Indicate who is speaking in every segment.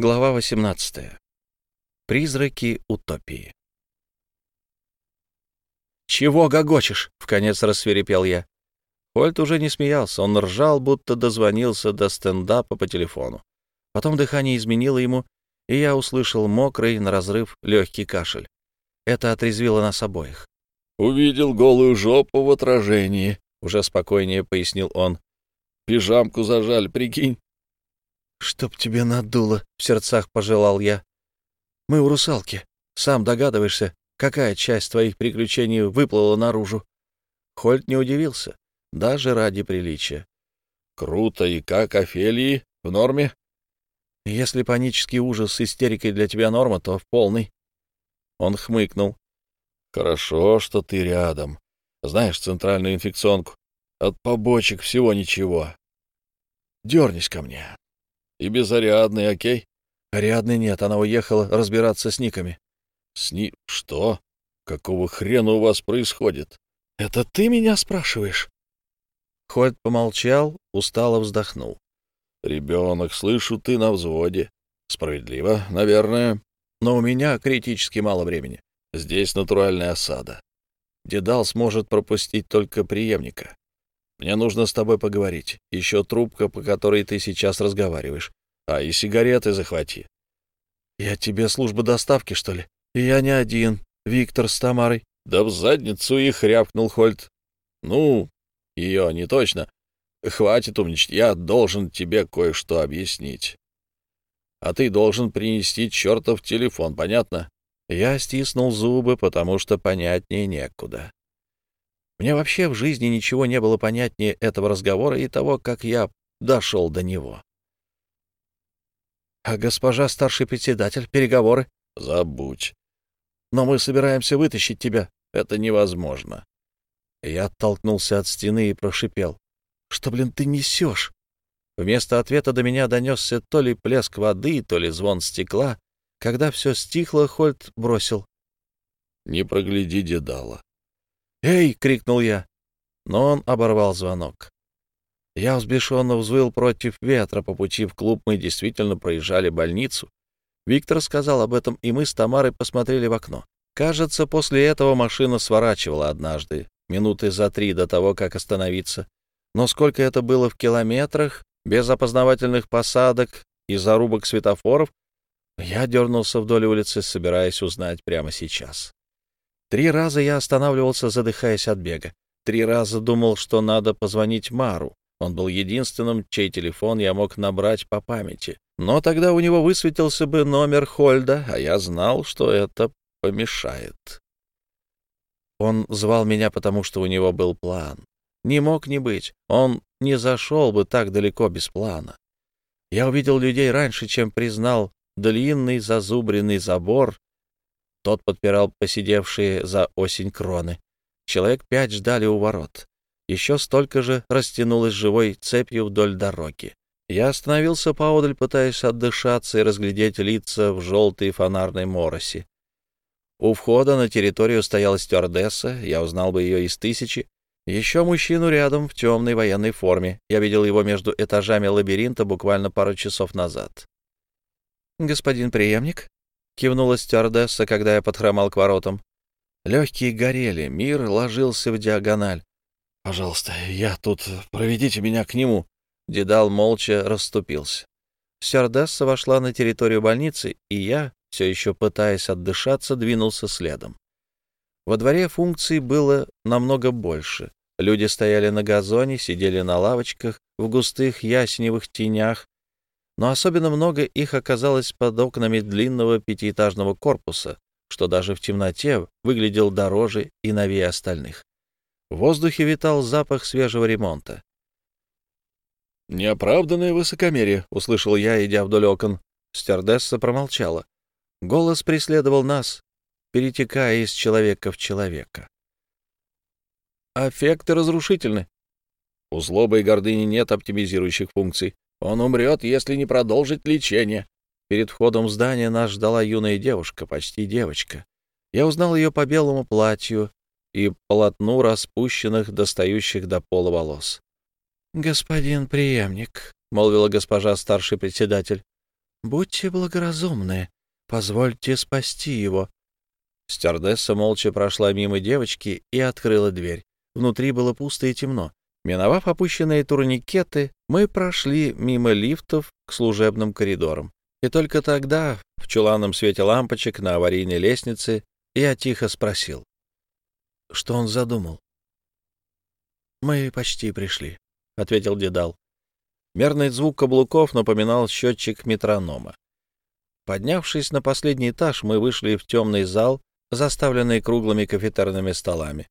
Speaker 1: Глава 18. Призраки утопии. «Чего гогочешь?» — вконец рассверепел я. Хольт уже не смеялся, он ржал, будто дозвонился до стендапа по телефону. Потом дыхание изменило ему, и я услышал мокрый, на разрыв, легкий кашель. Это отрезвило нас обоих.
Speaker 2: «Увидел голую жопу в отражении», — уже спокойнее пояснил он. «Пижамку зажали, прикинь».
Speaker 1: «Чтоб тебе надуло», — в сердцах пожелал я. «Мы у русалки. Сам догадываешься, какая часть твоих приключений выплыла наружу?» Хольт не удивился, даже ради приличия.
Speaker 2: «Круто, и как, Офелии? В норме?»
Speaker 1: «Если панический ужас с истерикой для тебя норма, то в полный». Он хмыкнул.
Speaker 2: «Хорошо, что ты рядом. Знаешь центральную инфекционку? От побочек всего ничего. Дернись ко мне. И беззарядный, окей?
Speaker 1: Рядный нет, она уехала разбираться с никами.
Speaker 2: С ни... Что? Какого хрена у вас происходит?
Speaker 1: Это ты меня спрашиваешь? Хольт помолчал, устало вздохнул.
Speaker 2: Ребенок, слышу, ты на взводе. Справедливо, наверное.
Speaker 1: Но у меня критически мало времени.
Speaker 2: Здесь натуральная осада.
Speaker 1: Дедал сможет пропустить только преемника. Мне нужно с тобой поговорить. Еще трубка, по которой ты сейчас разговариваешь. А и сигареты захвати. Я тебе служба доставки, что ли? И я не один. Виктор с Тамарой.
Speaker 2: Да в задницу их рявкнул Хольт. Ну, ее не точно. Хватит умничать. Я должен тебе кое-что объяснить. А ты должен принести чертов телефон, понятно?
Speaker 1: Я стиснул зубы, потому что понятнее некуда. Мне вообще в жизни ничего не было понятнее этого разговора и того, как я дошел до него. «А госпожа старший председатель, переговоры?»
Speaker 2: «Забудь».
Speaker 1: «Но мы собираемся вытащить тебя».
Speaker 2: «Это невозможно».
Speaker 1: Я оттолкнулся от стены и прошипел. «Что, блин, ты несешь?» Вместо ответа до меня донесся то ли плеск воды, то ли звон стекла. Когда все стихло, Хольт бросил.
Speaker 2: «Не прогляди Дедала».
Speaker 1: «Эй!» — крикнул я. Но он оборвал звонок. Я взбешенно взвыл против ветра. По пути в клуб мы действительно проезжали больницу. Виктор сказал об этом, и мы с Тамарой посмотрели в окно. Кажется, после этого машина сворачивала однажды, минуты за три до того, как остановиться. Но сколько это было в километрах, без опознавательных посадок и зарубок светофоров, я дернулся вдоль улицы, собираясь узнать прямо сейчас. Три раза я останавливался, задыхаясь от бега. Три раза думал, что надо позвонить Мару. Он был единственным, чей телефон я мог набрать по памяти. Но тогда у него высветился бы номер Хольда, а я знал, что это помешает. Он звал меня, потому что у него был план. Не мог не быть. Он не зашел бы так далеко без плана. Я увидел людей раньше, чем признал длинный зазубренный забор тот подпирал посидевшие за осень кроны. Человек пять ждали у ворот. Еще столько же растянулось живой цепью вдоль дороги. Я остановился поодаль, пытаясь отдышаться и разглядеть лица в желтой фонарной моросе. У входа на территорию стояла стюардесса, я узнал бы ее из тысячи. Еще мужчину рядом в темной военной форме. Я видел его между этажами лабиринта буквально пару часов назад. «Господин преемник?» Кивнула стюардесса, когда я подхромал к воротам. Легкие горели, мир ложился в диагональ. «Пожалуйста, я тут, проведите меня к нему». Дедал молча расступился. Стюардесса вошла на территорию больницы, и я, все еще пытаясь отдышаться, двинулся следом. Во дворе функций было намного больше. Люди стояли на газоне, сидели на лавочках, в густых ясеневых тенях, но особенно много их оказалось под окнами длинного пятиэтажного корпуса, что даже в темноте выглядел дороже и новее остальных. В воздухе витал запах свежего ремонта.
Speaker 2: «Неоправданное высокомерие», — услышал я, идя вдоль окон. Стюардесса промолчала. Голос преследовал нас, перетекая из человека в человека.
Speaker 1: «Аффекты разрушительны.
Speaker 2: У злобы и гордыни нет оптимизирующих функций. Он умрет, если не продолжить лечение.
Speaker 1: Перед входом в здание нас ждала юная девушка, почти девочка. Я узнал ее по белому платью и полотну распущенных, достающих до пола волос. — Господин преемник, — молвила госпожа старший председатель, Будьте благоразумны. Позвольте спасти его». Стюардесса молча прошла мимо девочки и открыла дверь. Внутри было пусто и темно. Миновав опущенные турникеты, мы прошли мимо лифтов к служебным коридорам. И только тогда, в чуланном свете лампочек на аварийной лестнице, я тихо спросил, что он задумал. «Мы почти пришли», — ответил Дедал. Мерный звук каблуков напоминал счетчик метронома. Поднявшись на последний этаж, мы вышли в темный зал, заставленный круглыми кафетерными столами.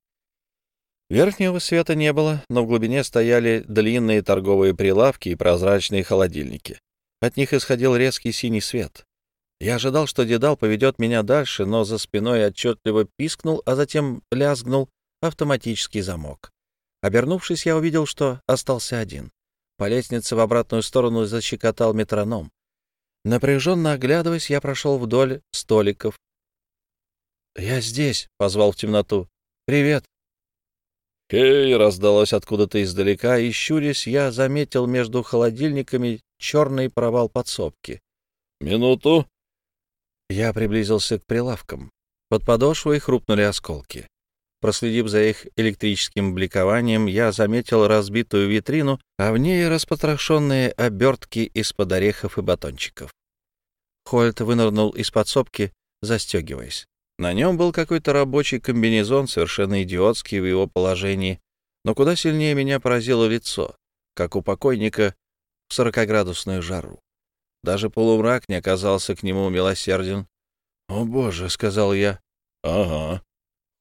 Speaker 1: Верхнего света не было, но в глубине стояли длинные торговые прилавки и прозрачные холодильники. От них исходил резкий синий свет. Я ожидал, что Дедал поведет меня дальше, но за спиной отчетливо пискнул, а затем лязгнул автоматический замок. Обернувшись, я увидел, что остался один. По лестнице в обратную сторону защекотал метроном. Напряженно оглядываясь, я прошел вдоль столиков. «Я здесь», — позвал в темноту. «Привет».
Speaker 2: «Хей!» — раздалось откуда-то издалека, и, щурясь, я заметил между холодильниками черный провал подсобки. «Минуту!»
Speaker 1: Я приблизился к прилавкам. Под подошвой хрупнули осколки. Проследив за их электрическим бликованием, я заметил разбитую витрину, а в ней распотрошенные обертки из-под орехов и батончиков. Хольт вынырнул из подсобки, застегиваясь. На нем был какой-то рабочий комбинезон, совершенно идиотский в его положении, но куда сильнее меня поразило лицо, как у покойника в сорокоградусную жару. Даже полумрак не оказался к нему милосерден. «О, боже!» — сказал я.
Speaker 2: «Ага».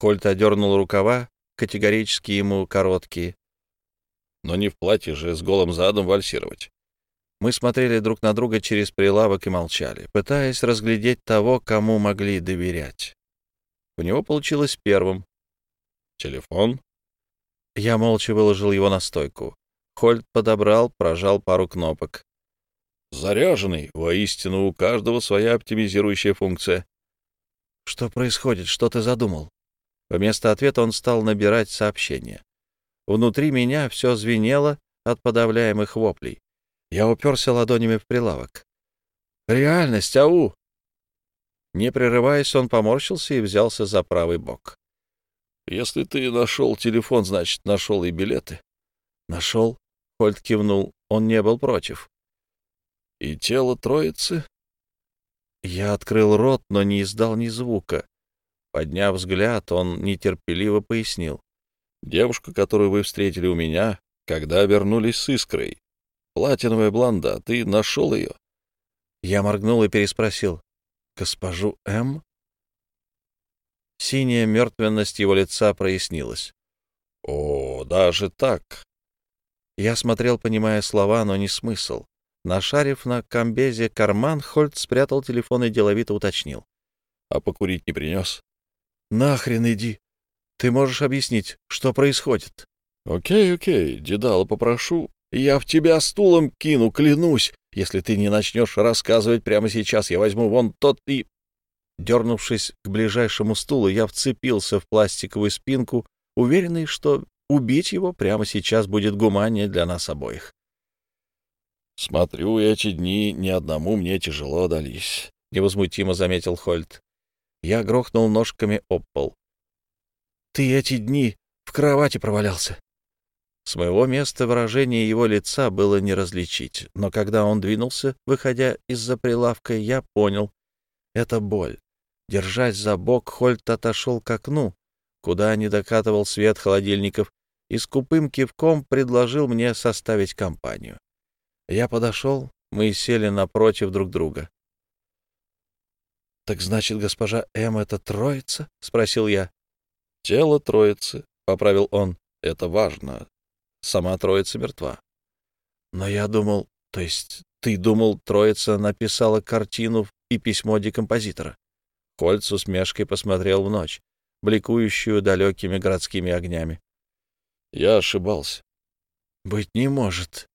Speaker 1: Хольт одернул рукава, категорически ему короткие.
Speaker 2: «Но не в платье же с голым задом вальсировать».
Speaker 1: Мы смотрели друг на друга через прилавок и молчали, пытаясь разглядеть того, кому могли доверять. У него получилось первым.
Speaker 2: «Телефон?»
Speaker 1: Я молча выложил его на стойку. Хольт подобрал, прожал пару кнопок.
Speaker 2: «Заряженный. Воистину, у каждого своя оптимизирующая функция».
Speaker 1: «Что происходит? Что ты задумал?» Вместо ответа он стал набирать сообщения. Внутри меня все звенело от подавляемых воплей. Я уперся ладонями в прилавок. «Реальность, ау!» Не прерываясь, он поморщился и взялся за правый бок.
Speaker 2: «Если ты нашел телефон, значит, нашел и билеты».
Speaker 1: «Нашел?» — Хольт кивнул. Он не был против.
Speaker 2: «И тело троицы?»
Speaker 1: Я открыл рот, но не издал ни звука. Подняв взгляд, он нетерпеливо пояснил.
Speaker 2: «Девушка, которую вы встретили у меня, когда вернулись с искрой. Платиновая блонда. Ты нашел ее?»
Speaker 1: Я моргнул и переспросил госпожу М? Синяя мертвенность его лица прояснилась.
Speaker 2: «О, даже так!»
Speaker 1: Я смотрел, понимая слова, но не смысл. Нашарив на комбезе карман, Хольт спрятал телефон и деловито уточнил.
Speaker 2: «А покурить не принес?»
Speaker 1: «Нахрен иди! Ты можешь объяснить, что происходит?»
Speaker 2: «Окей, окей, Дедала попрошу. Я в тебя стулом кину, клянусь. Если ты не начнешь рассказывать прямо сейчас, я возьму вон тот и...» Дернувшись к ближайшему стулу, я вцепился в пластиковую спинку, уверенный, что убить его прямо сейчас будет гуманнее для нас обоих. «Смотрю, эти дни ни одному мне тяжело дались», — невозмутимо заметил Хольт.
Speaker 1: Я грохнул ножками об пол. «Ты эти дни в кровати провалялся. С моего места выражение его лица было не различить, но когда он двинулся, выходя из-за прилавка, я понял — это боль. Держась за бок, Хольт отошел к окну, куда не докатывал свет холодильников, и скупым кивком предложил мне составить компанию. Я подошел, мы сели напротив друг друга. — Так значит, госпожа М. — это троица? — спросил я.
Speaker 2: — Тело троицы, — поправил он. — Это важно сама Троица мертва.
Speaker 1: Но я думал, то есть ты думал, Троица написала картину и письмо декомпозитора? Кольт с усмешкой посмотрел в ночь, бликующую далекими городскими огнями.
Speaker 2: Я ошибался.
Speaker 1: Быть не может.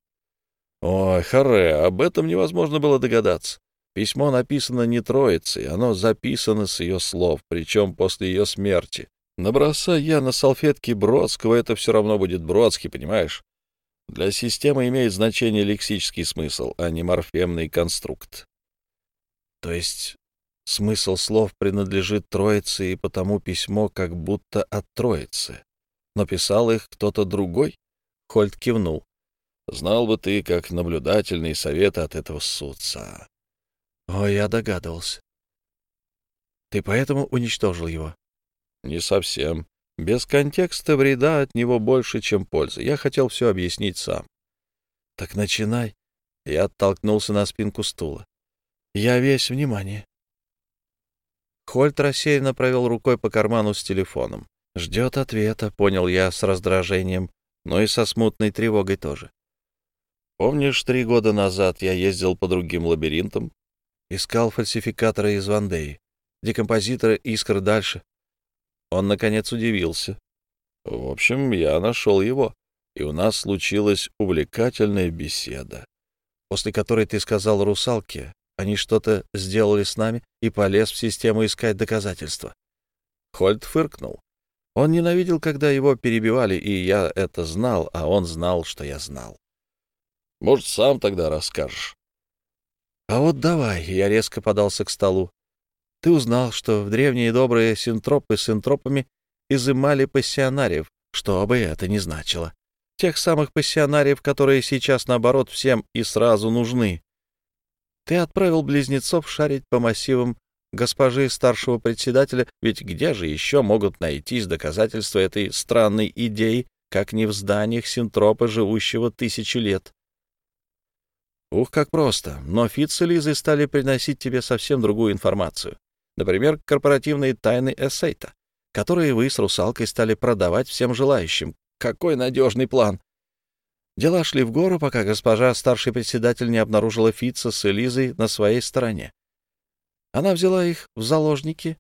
Speaker 2: Ой, харе, об этом невозможно было догадаться. Письмо написано не Троицей, оно записано с ее слов, причем после ее смерти. Набросай я на салфетке Бродского, это все равно будет Бродский, понимаешь? Для системы имеет значение лексический смысл, а не морфемный конструкт.
Speaker 1: То есть смысл слов принадлежит Троице, и потому письмо как будто от Троицы. Но писал их кто-то другой? Хольт кивнул. Знал бы ты, как наблюдательные советы от этого судца. О, я догадывался. Ты поэтому уничтожил его? Не совсем. Без контекста вреда от него больше, чем пользы. Я хотел все объяснить сам. Так начинай. Я оттолкнулся на спинку стула. Я весь внимание. Хольт рассеянно провел рукой по карману с телефоном. Ждет ответа, понял я с раздражением, но и со смутной тревогой тоже. Помнишь, три года назад я ездил по другим лабиринтам? Искал фальсификатора из Вандеи, декомпозитора искр дальше. Он, наконец, удивился. В общем, я нашел его, и у нас случилась увлекательная беседа, после которой ты сказал русалке, они что-то сделали с нами, и полез в систему искать доказательства. Хольт фыркнул. Он ненавидел, когда его перебивали, и я это знал, а он знал, что я знал. Может, сам тогда расскажешь. А вот давай, я резко подался к столу. Ты узнал, что в древние добрые синтропы с синтропами изымали пассионариев, что бы это ни значило. Тех самых пассионариев, которые сейчас, наоборот, всем и сразу нужны. Ты отправил близнецов шарить по массивам госпожи старшего председателя, ведь где же еще могут найтись доказательства этой странной идеи, как не в зданиях синтропа, живущего тысячи лет? Ух, как просто. Но Фитц и Лизы стали приносить тебе совсем другую информацию. Например, корпоративные тайны Эссейта, которые вы с русалкой стали продавать всем желающим. Какой надежный план! Дела шли в гору, пока госпожа старший председатель не обнаружила Фитца с Элизой на своей стороне. Она взяла их в заложники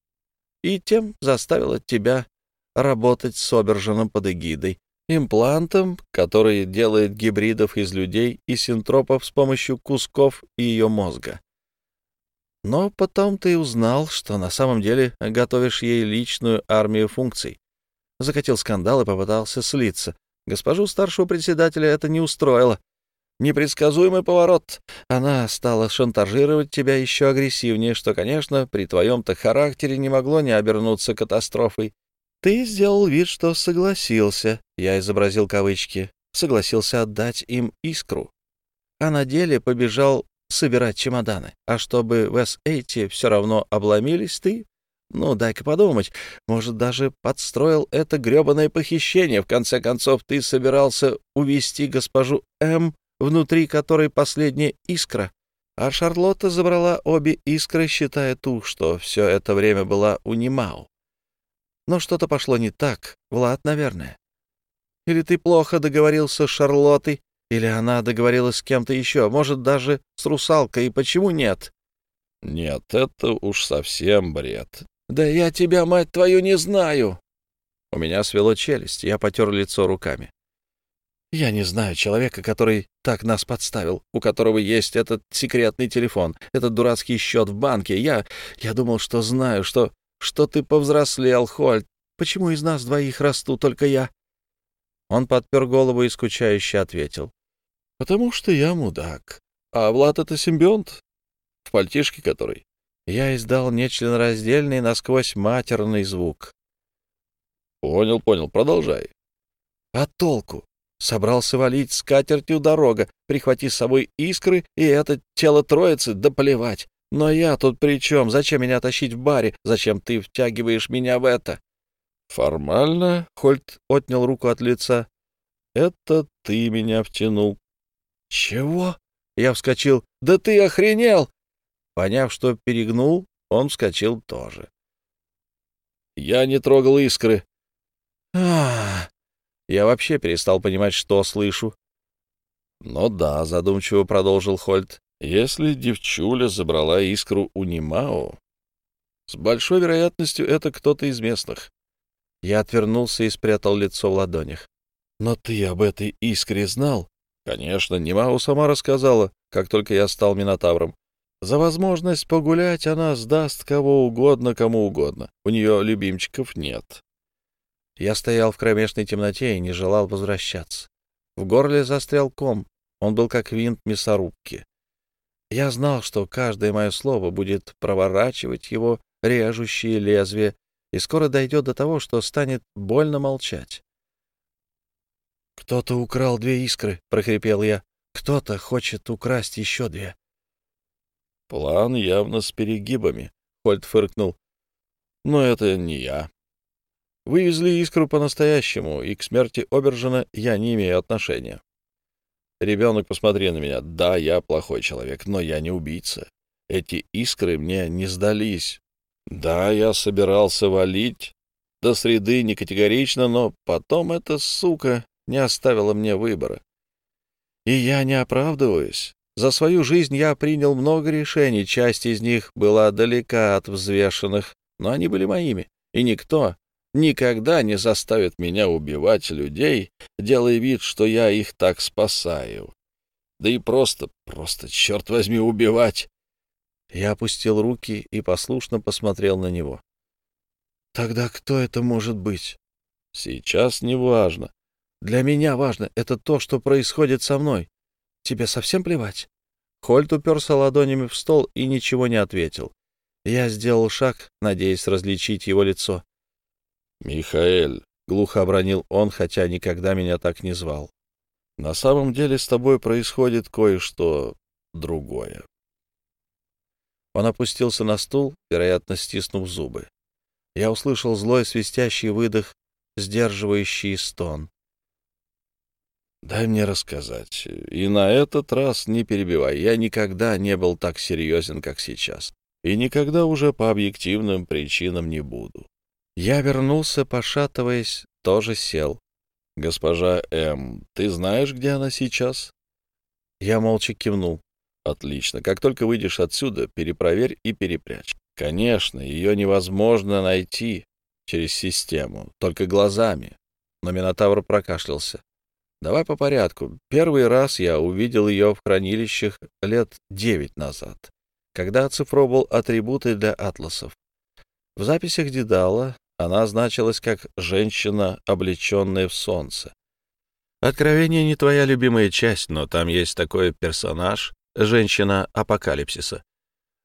Speaker 1: и тем заставила тебя работать с Обержином под эгидой, имплантом, который делает гибридов из людей и синтропов с помощью кусков ее мозга. Но потом ты узнал, что на самом деле готовишь ей личную армию функций. Закатил скандал и попытался слиться. Госпожу старшего председателя это не устроило. Непредсказуемый поворот. Она стала шантажировать тебя еще агрессивнее, что, конечно, при твоем-то характере не могло не обернуться катастрофой. Ты сделал вид, что согласился, я изобразил кавычки, согласился отдать им искру. А на деле побежал собирать чемоданы. А чтобы в С-8 все равно обломились, ты... Ну, дай-ка подумать. Может, даже подстроил это гребаное похищение. В конце концов, ты собирался увести госпожу М, внутри которой последняя искра. А Шарлотта забрала обе искры, считая ту, что все это время была у Нимау. Но что-то пошло не так. Влад, наверное. Или ты плохо договорился с Шарлоттой, или она договорилась с кем-то еще, может, даже с русалкой, и почему нет? Нет, это уж совсем бред. Да я тебя, мать твою, не знаю. У меня свело челюсть, я потер лицо руками. Я не знаю человека, который так нас подставил, у которого есть этот секретный телефон, этот дурацкий счет в банке. Я... я думал, что знаю, что что ты повзрослел, Хольт. Почему из нас двоих расту только я?» Он подпер голову и скучающе ответил. «Потому что я мудак. А Влад — это симбионт, в пальтишке который». Я издал нечленораздельный насквозь матерный звук. «Понял, понял, продолжай». «А толку? Собрался валить скатертью дорога, прихвати с собой искры и это тело троицы, да плевать. Но я тут при чем? Зачем меня тащить в баре? Зачем ты втягиваешь меня в это? Формально, Хольт отнял руку от лица. Это ты меня втянул. Чего? Я вскочил. Да ты охренел! Поняв, что перегнул, он вскочил тоже. Я не трогал искры. А, я вообще перестал понимать, что слышу. Ну да, задумчиво продолжил Хольт. Если девчуля забрала искру у Нимао, с большой вероятностью это кто-то из местных. Я отвернулся и спрятал лицо в ладонях. Но ты об этой искре знал? Конечно, Нимао сама рассказала, как только я стал Минотавром. За возможность погулять она сдаст кого угодно, кому угодно. У нее любимчиков нет. Я стоял в кромешной темноте и не желал возвращаться. В горле застрял ком. Он был как винт мясорубки. Я знал, что каждое мое слово будет проворачивать его режущие лезвия, и скоро дойдет до того, что станет больно молчать. «Кто-то украл две искры», — прохрипел я. «Кто-то хочет украсть еще две».
Speaker 2: «План явно с перегибами», — Хольт фыркнул. «Но это не я. Вывезли искру по-настоящему, и к смерти Обержина я не имею отношения. Ребенок, посмотри на меня. Да, я плохой человек, но я не убийца. Эти искры мне не сдались. Да, я собирался валить. До среды не категорично, но потом эта сука не оставила мне выбора. И я не оправдываюсь. За свою жизнь я принял много решений, часть из них была далека от взвешенных, но они были моими, и никто никогда не заставит меня убивать людей, делая вид, что я их так спасаю. Да и просто, просто, черт возьми, убивать. Я опустил руки и послушно посмотрел на него. «Тогда кто это может быть?» «Сейчас не важно. Для меня важно. Это то, что происходит со мной. Тебе совсем плевать?» Хольт уперся ладонями в стол и ничего не ответил. Я сделал шаг, надеясь различить его лицо. «Михаэль», — глухо обронил он, хотя никогда меня так не звал, — «на самом деле с тобой происходит кое-что другое». Он опустился на стул, вероятно, стиснув зубы. Я услышал злой свистящий выдох, сдерживающий стон. «Дай мне рассказать. И на этот раз не перебивай. Я никогда не был так серьезен, как сейчас. И никогда уже по объективным причинам не буду. Я вернулся, пошатываясь, тоже сел. «Госпожа М., ты знаешь, где она сейчас?» Я молча кивнул. «Отлично. Как только выйдешь отсюда, перепроверь и перепрячь. Конечно, ее невозможно найти через систему, только глазами». Но Минотавр прокашлялся. «Давай по порядку. Первый раз я увидел ее в хранилищах лет девять назад, когда оцифровывал атрибуты для атласов. В записях Дедала она значилась как «женщина, облеченная в солнце». Откровение не твоя любимая часть, но там есть такой персонаж — женщина апокалипсиса.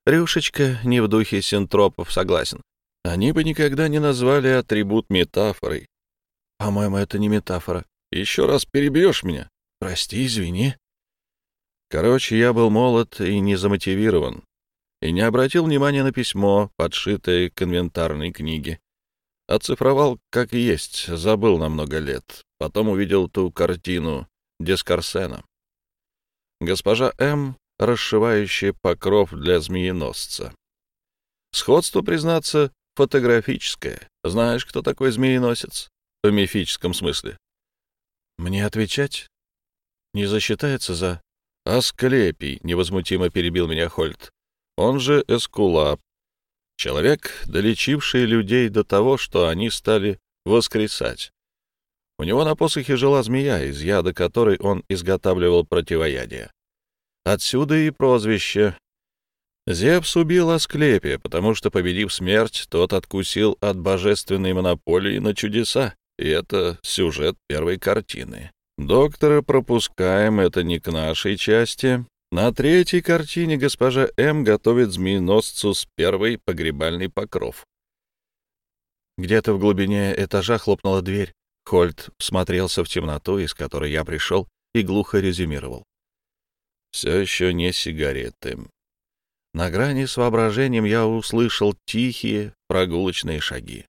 Speaker 2: Рюшечка не в духе синтропов, согласен. Они бы никогда не назвали атрибут метафорой. По-моему, это не метафора. Еще раз перебьешь меня? Прости, извини. Короче, я был молод и не замотивирован, и не обратил внимания на письмо, подшитое к инвентарной книге. Оцифровал как есть, забыл на много лет. Потом увидел ту картину Дескарсена. Госпожа М., расшивающая покров для змееносца. Сходство, признаться, фотографическое. Знаешь, кто такой змееносец? В мифическом смысле. Мне отвечать? Не засчитается за... Асклепий, невозмутимо перебил меня Хольт. Он же Эскулап, Человек, долечивший людей до того, что они стали воскресать. У него на посохе жила змея, из яда которой он изготавливал противоядие. Отсюда и прозвище. Зевс убил Асклепия, потому что, победив смерть, тот откусил от божественной монополии на чудеса, и это сюжет первой картины. Доктора пропускаем, это не к нашей части. На третьей картине госпожа М. готовит змееносцу с первый погребальный покров. Где-то в глубине этажа хлопнула дверь. Хольт всмотрелся в темноту, из которой я пришел, и глухо резюмировал. Все еще не сигареты. На грани с воображением я услышал тихие прогулочные шаги.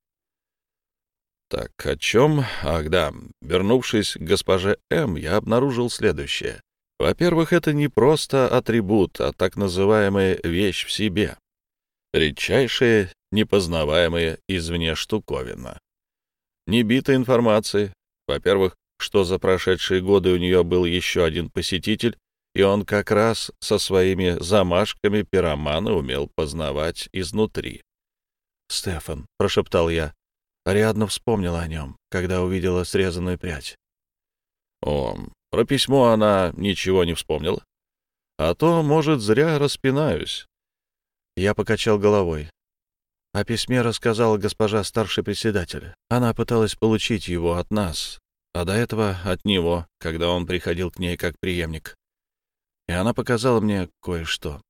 Speaker 2: Так, о чем? Ах, да. Вернувшись к госпоже М., я обнаружил следующее. Во-первых, это не просто атрибут, а так называемая вещь в себе. Редчайшая, непознаваемая извне штуковина. Не бита информации. Во-первых, что за прошедшие годы у нее был еще один посетитель, и он как раз со своими замашками пиромана умел познавать изнутри. «Стефан», — прошептал я, — Ариадна вспомнила о нем, когда увидела срезанную прядь. «О, про письмо она ничего не вспомнила. А то, может, зря распинаюсь. Я покачал головой. О письме рассказала госпожа старший председатель. Она пыталась получить его от нас, а до этого от него, когда он приходил к ней как преемник. И она показала мне кое-что.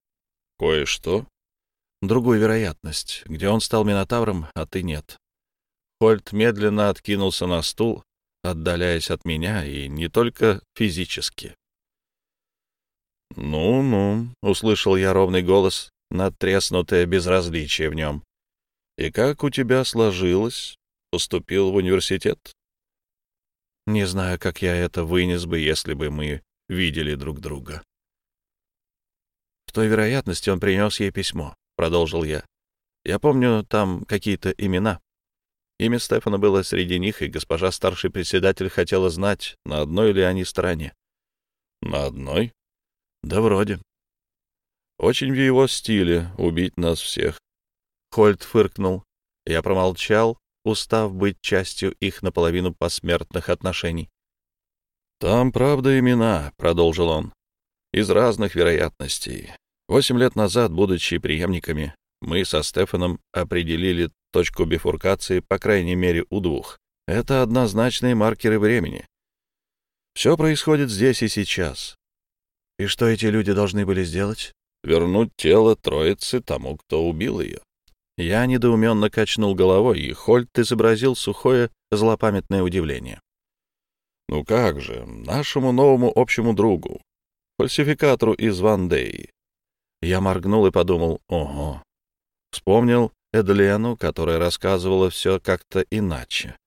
Speaker 2: Кое-что?
Speaker 1: Другую вероятность, где он стал Минотавром, а ты нет. Хольт медленно откинулся на стул, отдаляясь от меня, и не только физически. «Ну-ну», — услышал я ровный голос, надтреснутое безразличие в нем. «И как у тебя сложилось? Поступил в университет?» Не знаю, как я это вынес бы, если бы мы видели друг друга. В той вероятности он принес ей письмо, — продолжил я. Я помню там какие-то имена. Имя Стефана было среди них, и госпожа старший председатель хотела знать, на одной ли они стороне. — На одной? — Да вроде. Очень в его стиле убить нас всех. Хольт фыркнул. Я промолчал, устав быть частью их наполовину посмертных отношений. «Там, правда, имена», — продолжил он, — «из разных вероятностей. Восемь лет назад, будучи преемниками, мы со Стефаном определили точку бифуркации, по крайней мере, у двух. Это однозначные маркеры времени. Все происходит здесь и сейчас. И что эти люди должны были сделать? Вернуть тело троицы тому, кто убил ее. Я недоуменно качнул головой, и Хольт изобразил сухое, злопамятное удивление. «Ну как же, нашему новому общему другу, фальсификатору из Вандеи». Я моргнул и подумал, ого. Вспомнил Эдлену, которая рассказывала все как-то иначе.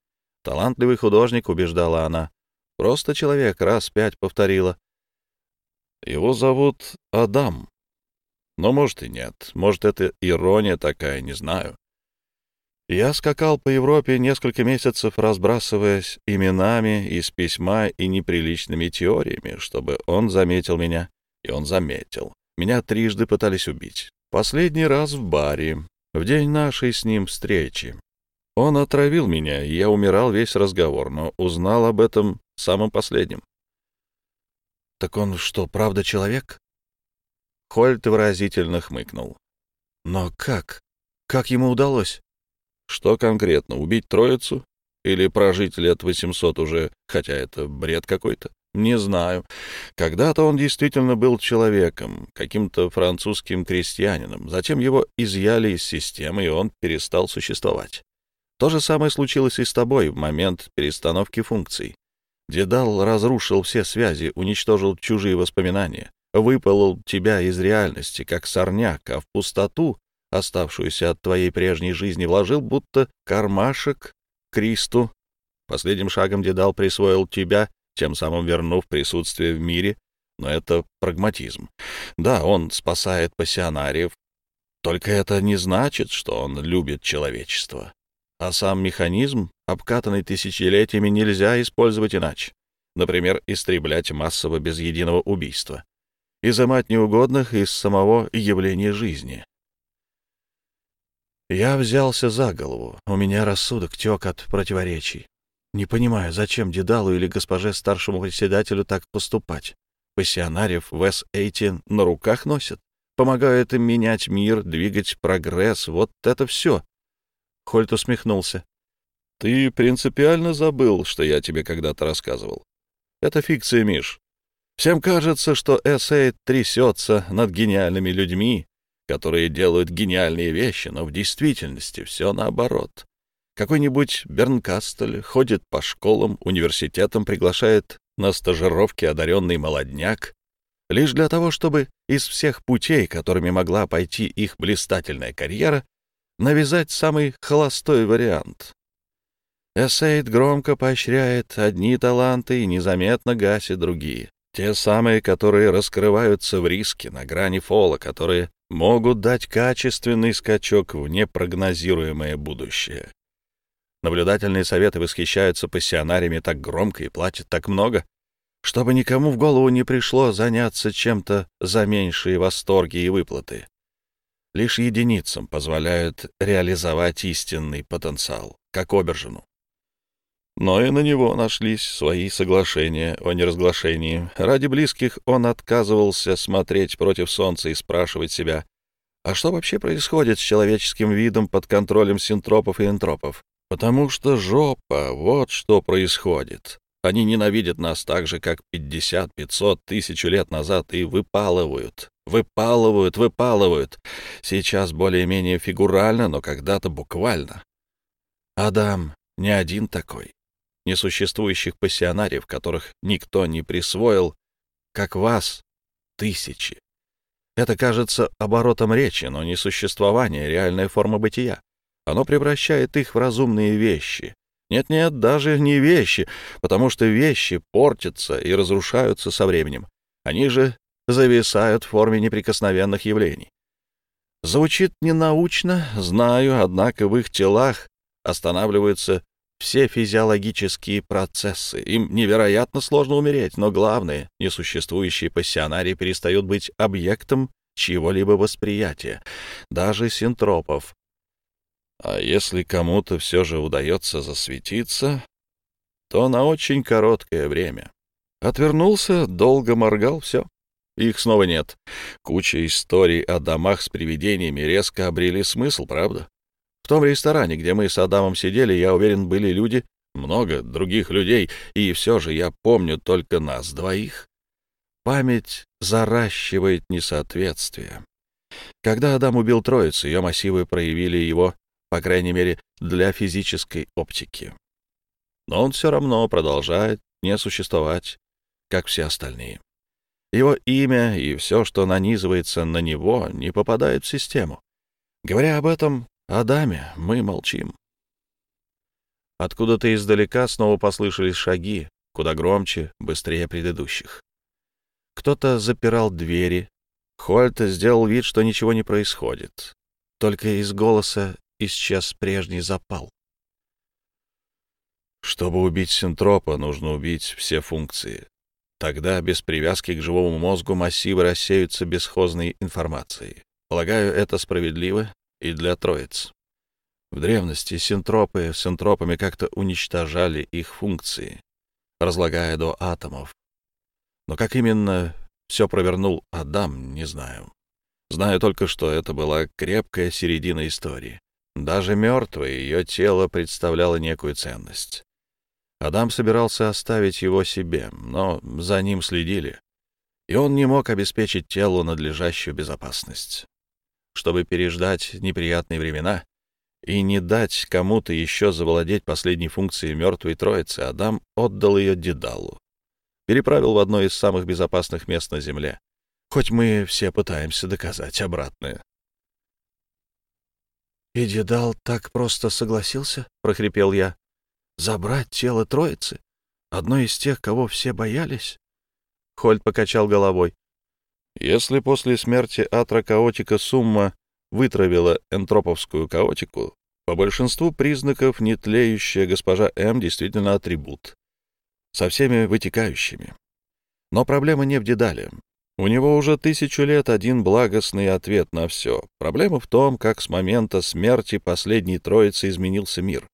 Speaker 1: Талантливый художник, убеждала она. Просто человек, раз пять повторила. Его зовут Адам. Но, может, и нет. Может, это ирония такая, не знаю. Я скакал по Европе несколько месяцев, разбрасываясь именами из письма и неприличными теориями, чтобы он заметил меня. И он заметил. Меня трижды пытались убить. Последний раз в баре, в день нашей с ним встречи. Он отравил меня, и я умирал весь разговор, но узнал об этом самым последним. «Так он что, правда человек?» Хольт выразительно хмыкнул. «Но как? Как ему удалось?» «Что конкретно? Убить троицу? Или прожить лет 800 уже, хотя это бред какой-то? Не знаю. Когда-то он действительно был человеком, каким-то французским крестьянином. Затем его изъяли из системы, и он перестал существовать. То же самое случилось и с тобой в момент перестановки функций. Дедал разрушил все связи, уничтожил чужие воспоминания выпалол тебя из реальности, как сорняк, а в пустоту, оставшуюся от твоей прежней жизни, вложил будто кармашек Кристу. Последним шагом Дедал присвоил тебя, тем самым вернув присутствие в мире, но это прагматизм. Да, он спасает пассионариев, только это не значит, что он любит человечество. А сам механизм, обкатанный тысячелетиями, нельзя использовать иначе. Например, истреблять массово без единого убийства изымать неугодных из самого явления жизни. Я взялся за голову, у меня рассудок тек от противоречий. Не понимаю, зачем Дедалу или госпоже старшему председателю так поступать. Пассионариев в С-18 на руках носят, помогают им менять мир, двигать прогресс, вот это все. Хольт усмехнулся. Ты принципиально забыл, что я тебе когда-то рассказывал. Это фикция, Миш. Всем кажется, что эссей трясется над гениальными людьми, которые делают гениальные вещи, но в действительности все наоборот. Какой-нибудь Бернкастель ходит по школам, университетам, приглашает на стажировки одаренный молодняк, лишь для того, чтобы из всех путей, которыми могла пойти их блистательная карьера, навязать самый холостой вариант. Эссейд громко поощряет одни таланты и незаметно гасит другие. Те самые, которые раскрываются в риске на грани фола, которые могут дать качественный скачок в непрогнозируемое будущее. Наблюдательные советы восхищаются пассионариями так громко и платят так много, чтобы никому в голову не пришло заняться чем-то за меньшие восторги и выплаты. Лишь единицам позволяют реализовать истинный потенциал, как Обержину. Но и на него нашлись свои соглашения о неразглашении. Ради близких он отказывался смотреть против солнца и спрашивать себя, а что вообще происходит с человеческим видом под контролем синтропов и энтропов? Потому что жопа, вот что происходит. Они ненавидят нас так же, как 50, 500, тысячу лет назад и выпалывают, Выпалывают, выпалывают. Сейчас более-менее фигурально, но когда-то буквально. Адам не один такой. Несуществующих пассионариев, которых никто не присвоил, как вас, тысячи. Это кажется оборотом речи, но не существование, реальная форма бытия. Оно превращает их в разумные вещи. Нет-нет, даже не вещи, потому что вещи портятся и разрушаются со временем. Они же зависают в форме неприкосновенных явлений. Звучит ненаучно, знаю, однако в их телах останавливаются все физиологические процессы. Им невероятно сложно умереть, но главное, несуществующие пассионарии перестают быть объектом чьего-либо восприятия, даже синтропов. А если кому-то все же удается засветиться, то на очень короткое время. Отвернулся, долго моргал, все. Их снова нет. Куча историй о домах с привидениями резко обрели смысл, правда? В том ресторане, где мы с Адамом сидели, я уверен, были люди, много других людей, и все же я помню только нас двоих. Память заращивает несоответствие. Когда Адам убил троицу, ее массивы проявили его, по крайней мере, для физической оптики. Но он все равно продолжает не существовать, как все остальные. Его имя и все, что нанизывается на него, не попадает в систему. Говоря об этом, Адаме, мы молчим. Откуда-то издалека снова послышались шаги, куда громче, быстрее предыдущих. Кто-то запирал двери. Хольт сделал вид, что ничего не происходит. Только из голоса исчез прежний запал. Чтобы убить синтропа, нужно убить все функции. Тогда без привязки к живому мозгу массивы рассеются бесхозной информацией. Полагаю, это справедливо и для троиц. В древности синтропы с энтропами как-то уничтожали их функции, разлагая до атомов. Но как именно все провернул Адам, не знаю. Знаю только, что это была крепкая середина истории. Даже мертвое ее тело представляло некую ценность. Адам собирался оставить его себе, но за ним следили, и он не мог обеспечить телу надлежащую безопасность. Чтобы переждать неприятные времена и не дать кому-то еще завладеть последней функцией мертвой троицы, Адам отдал ее Дедалу. Переправил в одно из самых безопасных мест на Земле, хоть мы все пытаемся доказать обратное. «И Дедал так просто согласился?» — прохрипел я. Забрать тело троицы? Одной из тех, кого все боялись? Хольд покачал головой. Если после смерти Атра Каотика Сумма вытравила энтроповскую каотику, по большинству признаков нетлеющая госпожа М действительно атрибут, со всеми вытекающими. Но проблема не в Дедале. У него уже тысячу лет один благостный ответ на все. Проблема в том, как с момента смерти последней троицы изменился мир.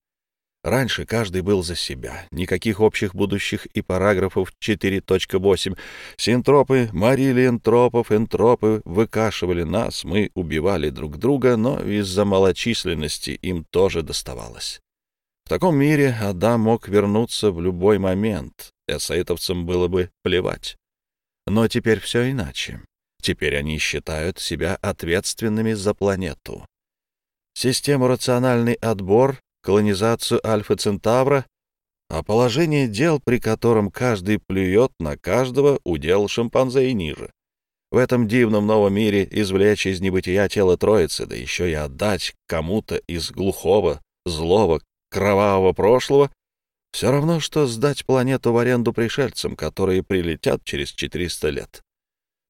Speaker 1: Раньше каждый был за себя. Никаких общих будущих и параграфов 4.8. Синтропы морили энтропов, энтропы выкашивали нас, мы убивали друг друга, но из-за малочисленности им тоже доставалось. В таком мире Адам мог вернуться в любой момент. Эсейтовцам было бы плевать. Но теперь все иначе. Теперь они считают себя ответственными за планету. Систему рациональный отбор колонизацию Альфа-Центавра, а положение дел, при котором каждый плюет на каждого, удел шимпанзе и ниже. В этом дивном новом мире извлечь из небытия тело троицы, да еще и отдать кому-то из глухого, злого, кровавого прошлого, все равно, что сдать планету в аренду пришельцам, которые прилетят через 400 лет.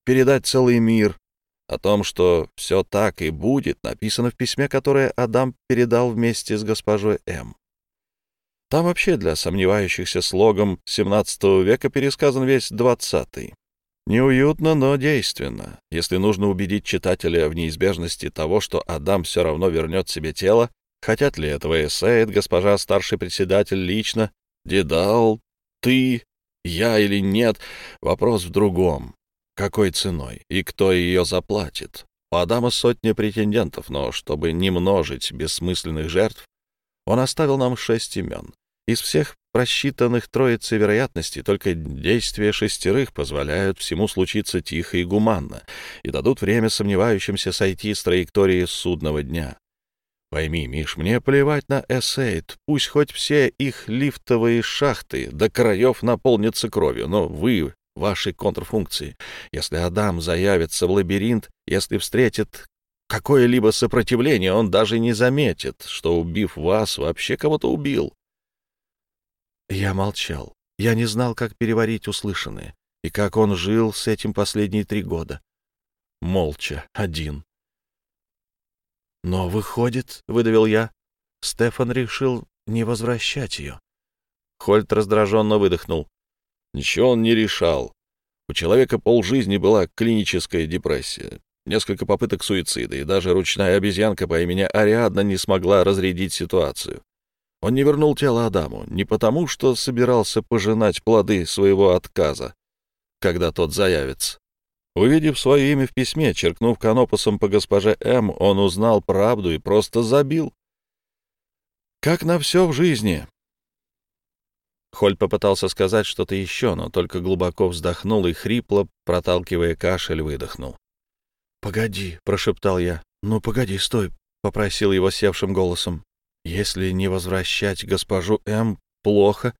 Speaker 1: Передать целый мир, о том, что все так и будет, написано в письме, которое Адам передал вместе с госпожой М. Там вообще для сомневающихся слогом XVII века пересказан весь XX. Неуютно, но действенно. Если нужно убедить читателя в неизбежности того, что Адам все равно вернет себе тело, хотят ли этого эссеет госпожа старший председатель лично, Дедал, ты, я или нет, вопрос в другом. Какой ценой? И кто ее заплатит? У Адама сотни претендентов, но чтобы не множить бессмысленных жертв, он оставил нам шесть имен. Из всех просчитанных троицы вероятностей только действия шестерых позволяют всему случиться тихо и гуманно и дадут время сомневающимся сойти с траектории судного дня. Пойми, Миш, мне плевать на эссейт, пусть хоть все их лифтовые шахты до краев наполнятся кровью, но вы, ваши контрфункции, если Адам заявится в лабиринт, если встретит какое-либо сопротивление, он даже не заметит, что, убив вас, вообще кого-то убил. Я молчал. Я не знал, как переварить услышанное, и как он жил с этим последние три года. Молча, один. Но выходит, — выдавил я, — Стефан решил не возвращать ее. Хольт раздраженно выдохнул. Ничего он не решал. У человека полжизни была клиническая депрессия, несколько попыток суицида, и даже ручная обезьянка по имени Ариадна не смогла разрядить ситуацию. Он не вернул тело Адаму не потому, что собирался пожинать плоды своего отказа, когда тот заявится. Увидев свое имя в письме, черкнув канопусом по госпоже М, он узнал правду и просто забил. Как на все в жизни. Холь попытался сказать что-то еще, но только глубоко вздохнул и хрипло, проталкивая кашель, выдохнул. «Погоди», — прошептал я. «Ну, погоди, стой», — попросил его севшим голосом. Если не возвращать госпожу М, плохо,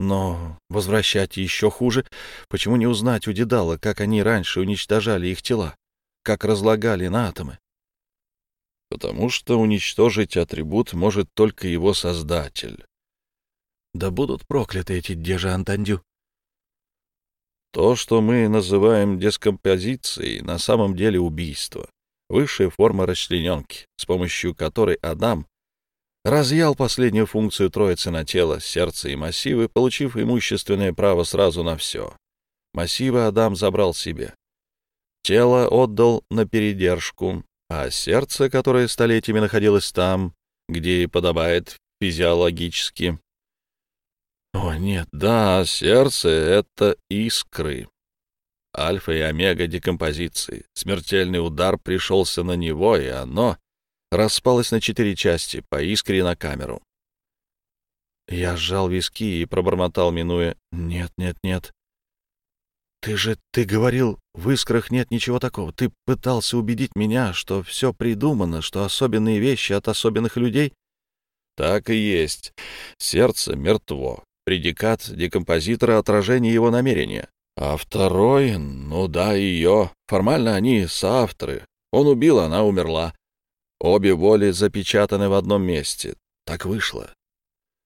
Speaker 1: но возвращать еще хуже. Почему не узнать у Дедала, как они раньше уничтожали их тела, как разлагали на атомы? Потому что уничтожить атрибут может только его создатель. Да будут прокляты эти Дежа Антандю. То, что мы называем дескомпозицией, на самом деле убийство. Высшая форма расчлененки, с помощью которой Адам разъял последнюю функцию троицы на тело, сердце и массивы, получив имущественное право сразу на все. Массивы Адам забрал себе. Тело отдал на передержку, а сердце, которое столетиями находилось там, где и подобает физиологически. О, нет, да, сердце — это искры. Альфа и омега декомпозиции. Смертельный удар пришелся на него, и оно распалась на четыре части, по искре на камеру. Я сжал виски и пробормотал, минуя «Нет, нет, нет». «Ты же, ты говорил, в искрах нет ничего такого. Ты пытался убедить меня, что все придумано, что особенные вещи от особенных людей?» «Так и есть. Сердце мертво. Предикат декомпозитора — отражение его намерения. А второй, ну да, ее. Формально они соавторы. Он убил, она умерла. Обе воли запечатаны в одном месте. Так вышло.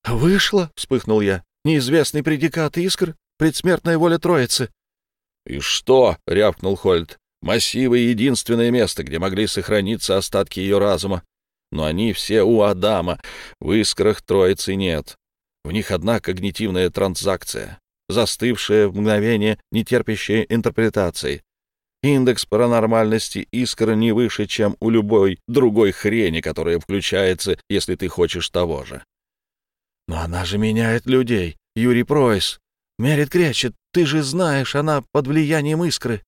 Speaker 1: «Вышло?» — вспыхнул я. «Неизвестный предикат искр, предсмертная воля Троицы». «И что?» — рявкнул Хольд. «Массивы — единственное место, где могли сохраниться остатки ее разума. Но они все у Адама. В искрах Троицы нет. В них одна когнитивная транзакция, застывшая в мгновение, не терпящая интерпретации. Индекс паранормальности искры не выше, чем у любой другой хрени, которая включается, если ты хочешь того же. Но она же меняет людей. Юрий Пройс. Мерит кричит. Ты же знаешь, она под влиянием искры.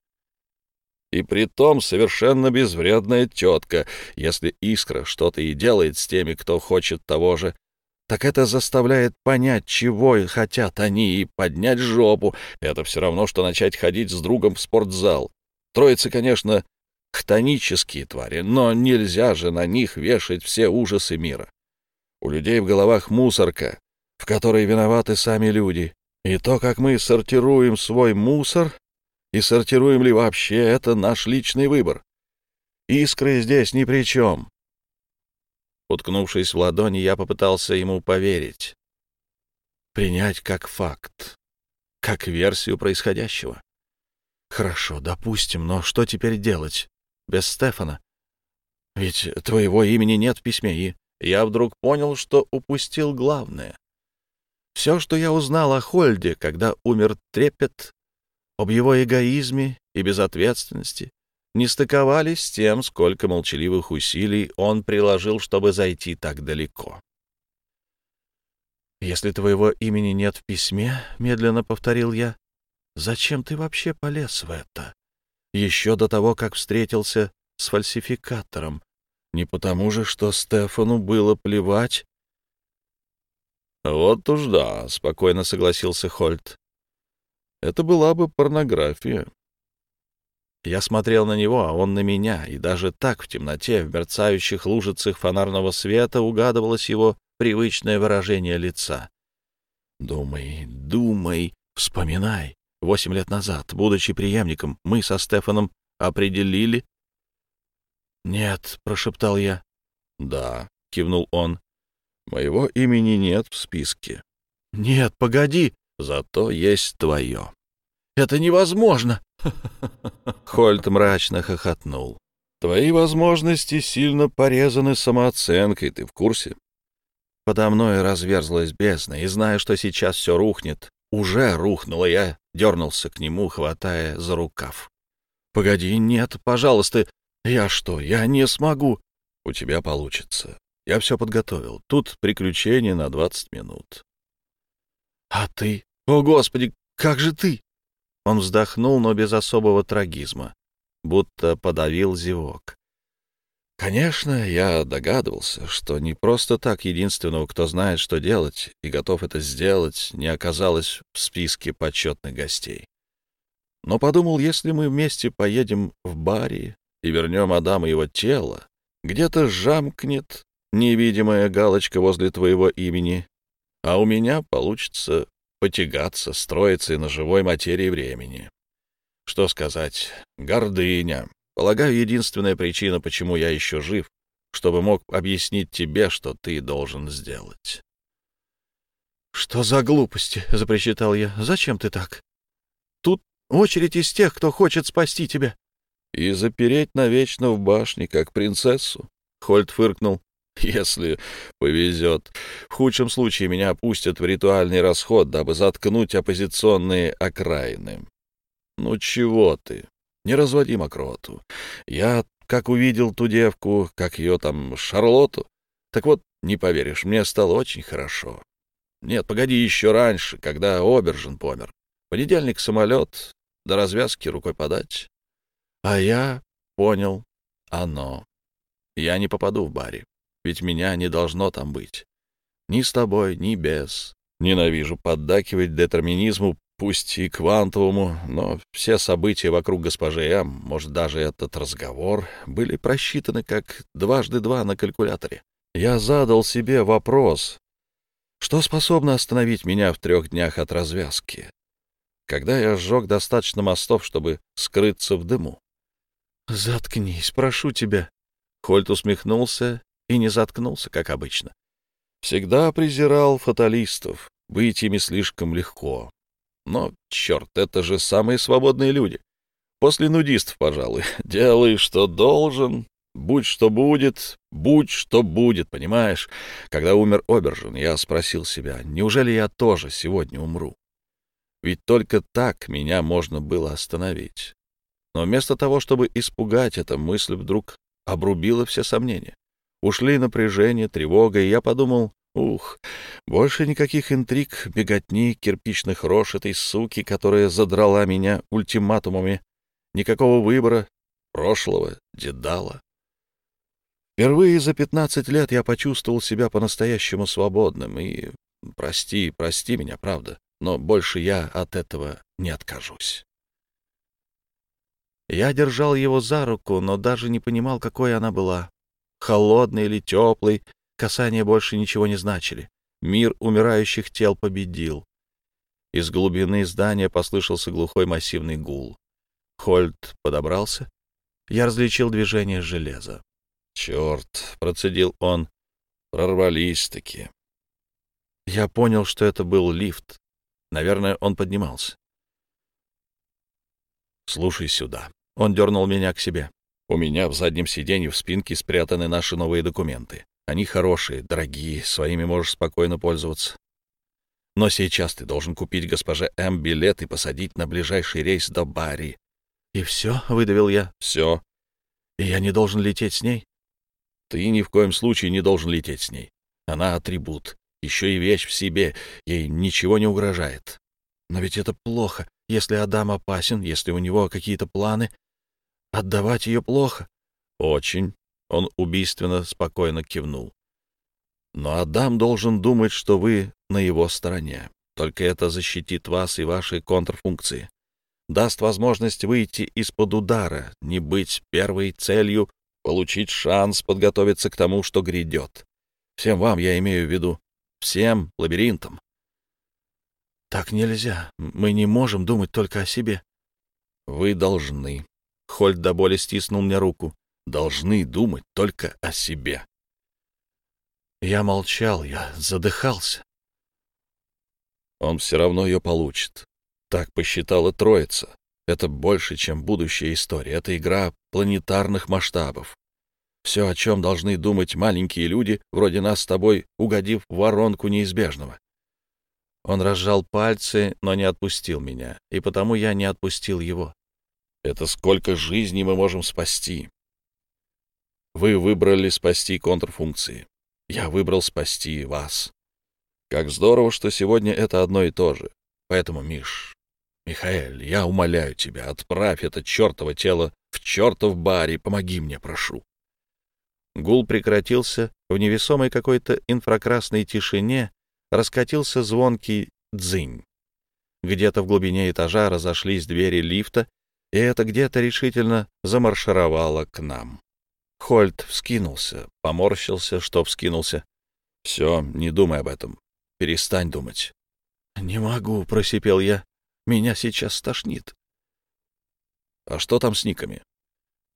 Speaker 1: И притом совершенно безвредная тетка. Если искра что-то и делает с теми, кто хочет того же, так это заставляет понять, чего хотят они, и поднять жопу. Это все равно, что начать ходить с другом в спортзал. Троицы, конечно, хтонические твари, но нельзя же на них вешать все ужасы мира. У людей в головах мусорка, в которой виноваты сами люди. И то, как мы сортируем свой мусор, и сортируем ли вообще, это наш личный выбор. Искры здесь ни при чем. Уткнувшись в ладони, я попытался ему поверить. Принять как факт, как версию происходящего. Хорошо, допустим, но что теперь делать? Без Стефана? Ведь твоего имени нет в письме, и я вдруг понял, что упустил главное. Все, что я узнал о Хольде, когда умер Трепет, об его эгоизме и безответственности, не стыковались с тем, сколько молчаливых усилий он приложил, чтобы зайти так далеко. «Если твоего имени нет в письме», — медленно повторил я, Зачем ты вообще полез в это? Еще до того, как встретился с фальсификатором. Не потому же, что Стефану было плевать? Вот уж да, спокойно согласился Хольт. Это была бы порнография. Я смотрел на него, а он на меня, и даже так в темноте, в мерцающих лужицах фонарного света угадывалось его привычное выражение лица. «Думай, думай, вспоминай. Восемь лет назад, будучи преемником, мы со Стефаном определили...» «Нет», — прошептал я. «Да», — кивнул он. «Моего имени нет в списке». «Нет, погоди, зато есть твое». «Это невозможно!» Хольт мрачно хохотнул. «Твои возможности сильно порезаны самооценкой, ты в курсе?» Подо мной разверзлась бездна, и, зная, что сейчас все рухнет, уже рухнуло, я дернулся к нему, хватая за рукав. «Погоди, нет, пожалуйста, я что, я не смогу?» «У тебя получится. Я все подготовил. Тут приключение на двадцать минут». «А ты? О, Господи, как же ты?» Он вздохнул, но без особого трагизма, будто подавил зевок. Конечно, я догадывался, что не просто так единственного, кто знает, что делать, и готов это сделать, не оказалось в списке почетных гостей. Но подумал, если мы вместе поедем в баре и вернем Адама его тело, где-то жамкнет невидимая галочка возле твоего имени, а у меня получится потягаться, строиться на живой материи времени. Что сказать? Гордыня. Полагаю, единственная причина, почему я еще жив, чтобы мог объяснить тебе, что ты должен сделать. «Что за глупости?» — запричитал я. «Зачем ты так? Тут очередь из тех, кто хочет спасти тебя». «И запереть навечно в башне, как принцессу?» — Хольт фыркнул. Если повезет. В худшем случае меня опустят в ритуальный расход, дабы заткнуть оппозиционные окраины. Ну чего ты? Не разводи мокроту. Я, как увидел ту девку, как ее там, Шарлоту, так вот, не поверишь, мне стало очень хорошо. Нет, погоди, еще раньше, когда Обержин помер. Понедельник самолет, до развязки рукой подать. А я понял оно. Я не попаду в баре ведь меня не должно там быть. Ни с тобой, ни без. Ненавижу поддакивать детерминизму, пусть и квантовому, но все события вокруг госпожи М, может, даже этот разговор, были просчитаны как дважды два на калькуляторе. Я задал себе вопрос, что способно остановить меня в трех днях от развязки, когда я сжег достаточно мостов, чтобы скрыться в дыму. «Заткнись, прошу тебя». Хольт усмехнулся и не заткнулся, как обычно. Всегда презирал фаталистов, быть ими слишком легко. Но, черт, это же самые свободные люди. После нудистов, пожалуй. Делай, что должен, будь что будет, будь что будет, понимаешь? Когда умер Обержин, я спросил себя, неужели я тоже сегодня умру? Ведь только так меня можно было остановить. Но вместо того, чтобы испугать, эта мысль вдруг обрубила все сомнения. Ушли напряжение, тревога, и я подумал, ух, больше никаких интриг, беготни, кирпичных рож этой суки, которая задрала меня ультиматумами, никакого выбора, прошлого, дедала. Впервые за пятнадцать лет я почувствовал себя по-настоящему свободным, и прости, прости меня, правда, но больше я от этого не откажусь. Я держал его за руку, но даже не понимал, какой она была холодный или теплый, касания больше ничего не значили. Мир умирающих тел победил. Из глубины здания послышался глухой массивный гул. Хольт подобрался. Я различил движение железа. «Черт!» — процедил он. «Прорвались-таки». Я понял, что это был лифт. Наверное, он поднимался. «Слушай сюда». Он дернул меня к себе. У меня в заднем сиденье в спинке спрятаны наши новые документы. Они хорошие, дорогие, своими можешь спокойно пользоваться. Но сейчас ты должен купить госпоже М билет и посадить на ближайший рейс до Барри. — И все? — выдавил я. — Все. — И я не должен лететь с ней? — Ты ни в коем случае не должен лететь с ней. Она атрибут, еще и вещь в себе, ей ничего не угрожает. Но ведь это плохо, если Адам опасен, если у него какие-то планы, Отдавать ее плохо? Очень. Он убийственно спокойно кивнул. Но Адам должен думать, что вы на его стороне. Только это защитит вас и ваши контрфункции. Даст возможность выйти из-под удара, не быть первой целью, получить шанс подготовиться к тому, что грядет. Всем вам я имею в виду. Всем лабиринтам. Так нельзя. Мы не можем думать только о себе. Вы должны. Хольд до боли стиснул мне руку. Должны думать только о себе. Я молчал, я задыхался. Он все равно ее получит. Так посчитала троица. Это больше, чем будущая история. Это игра планетарных масштабов. Все, о чем должны думать маленькие люди, вроде нас с тобой, угодив в воронку неизбежного. Он разжал пальцы, но не отпустил меня, и потому я не отпустил его. Это сколько жизней мы можем спасти. Вы выбрали спасти контрфункции. Я выбрал спасти вас. Как здорово, что сегодня это одно и то же. Поэтому, Миш, Михаэль, я умоляю тебя, отправь это чертово тело в чертов баре, помоги мне, прошу. Гул прекратился, в невесомой какой-то инфракрасной тишине раскатился звонкий дзынь. Где-то в глубине этажа разошлись двери лифта, и это где-то решительно замаршировало к нам. Хольт вскинулся, поморщился, что вскинулся. «Все, не думай об этом. Перестань думать». «Не могу», — просипел я. «Меня сейчас стошнит». «А что там с никами?»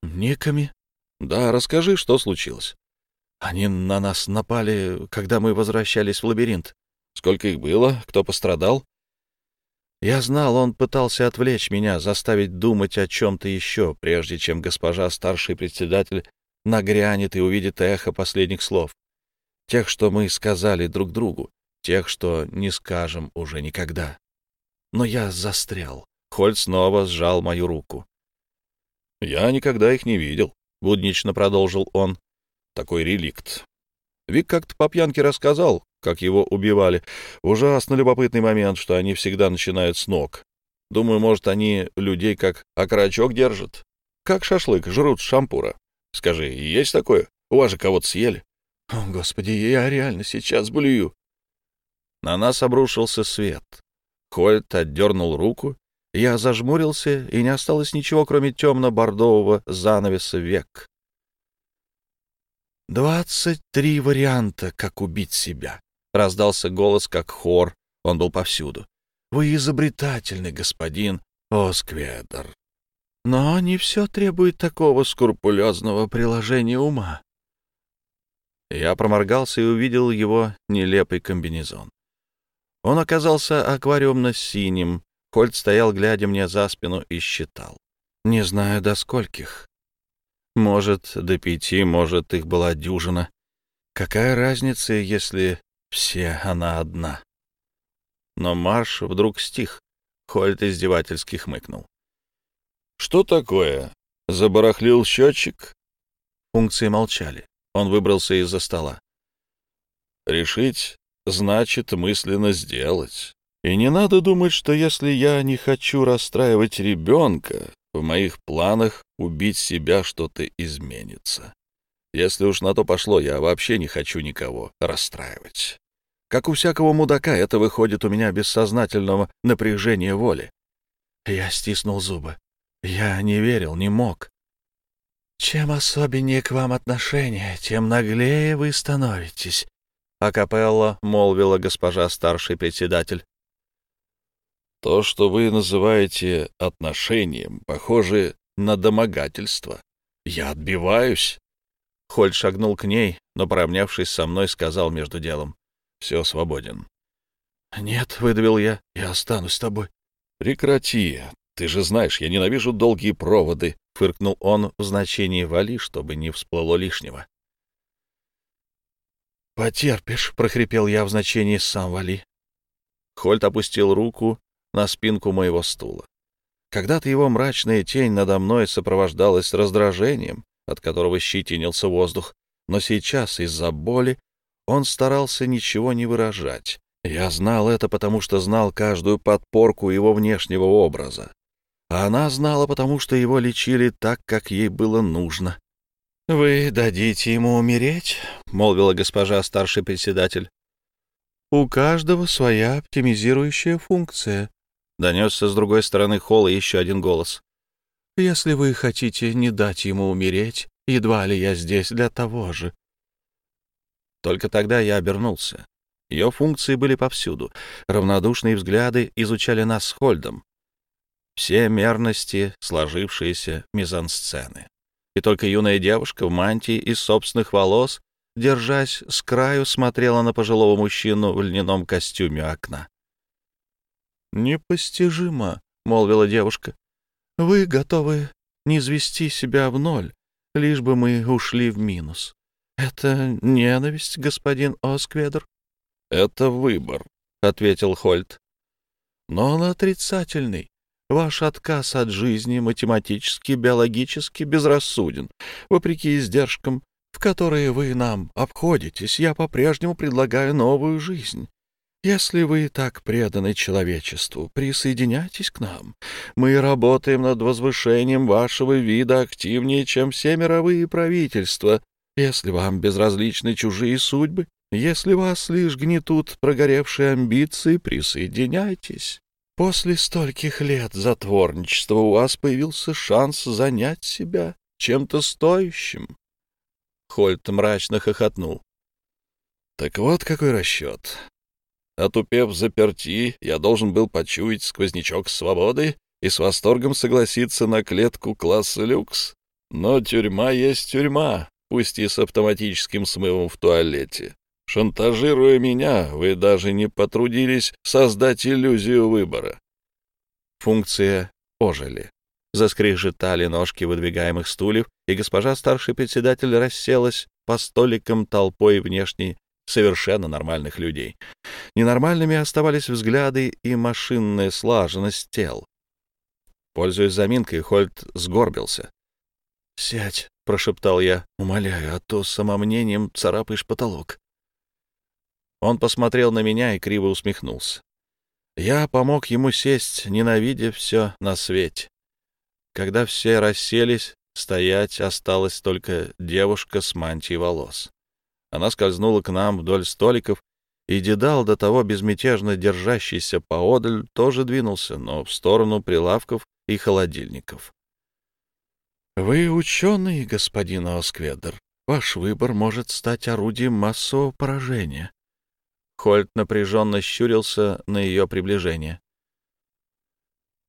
Speaker 1: «Никами?» «Да, расскажи, что случилось». «Они на нас напали, когда мы возвращались в лабиринт». «Сколько их было? Кто пострадал?» Я знал, он пытался отвлечь меня, заставить думать о чем-то еще, прежде чем госпожа старший председатель нагрянет и увидит эхо последних слов. Тех, что мы сказали друг другу, тех, что не скажем уже никогда. Но я застрял. Хольт снова сжал мою руку. «Я никогда их не видел», — буднично продолжил он. «Такой реликт. Вик как-то по пьянке рассказал, как его убивали. Ужасно любопытный момент, что они всегда начинают с ног. Думаю, может, они людей как окорочок держат. Как шашлык, жрут шампура. Скажи, есть такое? У вас же кого-то съели? О, Господи, я реально сейчас блюю. На нас обрушился свет. Хольт отдернул руку. Я зажмурился, и не осталось ничего, кроме темно-бордового занавеса век. «Двадцать три варианта, как убить себя», — раздался голос, как хор. Он был повсюду. «Вы изобретательный господин Оскведер». Но не все требует такого скрупулезного приложения ума. Я проморгался и увидел его нелепый комбинезон. Он оказался аквариумно-синим. Хольт стоял, глядя мне за спину, и считал. Не знаю, до скольких. Может, до пяти, может, их была дюжина. Какая разница, если все она одна? Но марш вдруг стих. Хольт издевательски хмыкнул. «Что такое? Забарахлил счетчик?» Функции молчали. Он выбрался из-за стола. «Решить значит мысленно сделать. И не надо думать, что если я не хочу расстраивать ребенка, в моих планах убить себя что-то изменится. Если уж на то пошло, я вообще не хочу никого расстраивать. Как у всякого мудака, это выходит у меня бессознательного напряжения воли. Я стиснул зубы. Я не верил, не мог. «Чем особеннее к вам отношение, тем наглее вы становитесь», — акапелла молвила госпожа старший председатель. «То, что вы называете отношением, похоже на домогательство. Я отбиваюсь». Хольд шагнул к ней, но, поравнявшись со мной, сказал между делом. «Все, свободен». «Нет», — выдавил я, — «я останусь с тобой». «Прекрати. «Ты же знаешь, я ненавижу долгие проводы», — фыркнул он в значении «вали», чтобы не всплыло лишнего. «Потерпишь», — прохрипел я в значении «сам вали». Хольт опустил руку на спинку моего стула. Когда-то его мрачная тень надо мной сопровождалась раздражением, от которого щетинился воздух, но сейчас из-за боли он старался ничего не выражать. Я знал это, потому что знал каждую подпорку его внешнего образа. Она знала, потому что его лечили так, как ей было нужно. «Вы дадите ему умереть?» — молвила госпожа старший председатель. «У каждого своя оптимизирующая функция», — донесся с другой стороны холла еще один голос. «Если вы хотите не дать ему умереть, едва ли я здесь для того же». Только тогда я обернулся. Ее функции были повсюду. Равнодушные взгляды изучали нас с Хольдом. Все мерности сложившиеся мизансцены и только юная девушка в мантии из собственных волос, держась с краю, смотрела на пожилого мужчину в льняном костюме окна. «Непостижимо», — молвила девушка. «Вы готовы не звести себя в ноль, лишь бы мы ушли в минус. Это ненависть, господин Оскведр?» «Это выбор», — ответил Хольт. «Но он отрицательный. Ваш отказ от жизни математически, биологически безрассуден. Вопреки издержкам, в которые вы нам обходитесь, я по-прежнему предлагаю новую жизнь. Если вы так преданы человечеству, присоединяйтесь к нам. Мы работаем над возвышением вашего вида активнее, чем все мировые правительства. Если вам безразличны чужие судьбы, если вас лишь гнетут прогоревшие амбиции, присоединяйтесь. После стольких лет затворничества у вас появился шанс занять себя чем-то стоящим. Хольт мрачно хохотнул. Так вот какой расчет. Отупев заперти, я должен был почуять сквознячок свободы и с восторгом согласиться на клетку класса люкс. Но тюрьма есть тюрьма, пусть и с автоматическим смывом в туалете. Шантажируя меня, вы даже не потрудились создать иллюзию выбора. Функция ожили. Заскрежетали ножки выдвигаемых стульев, и госпожа старший председатель расселась по столикам толпой внешней совершенно нормальных людей. Ненормальными оставались взгляды и машинная слаженность тел. Пользуясь заминкой, Хольт сгорбился. «Сядь», — прошептал я, — «умоляю, а то самомнением царапаешь потолок». Он посмотрел на меня и криво усмехнулся. Я помог ему сесть, ненавидя все на свете. Когда все расселись, стоять осталась только девушка с мантией волос. Она скользнула к нам вдоль столиков, и Дедал, до того безмятежно держащийся поодаль, тоже двинулся, но в сторону прилавков и холодильников. — Вы ученый, господин Оскведер. Ваш выбор может стать орудием массового поражения. Хольт напряженно щурился на ее приближение.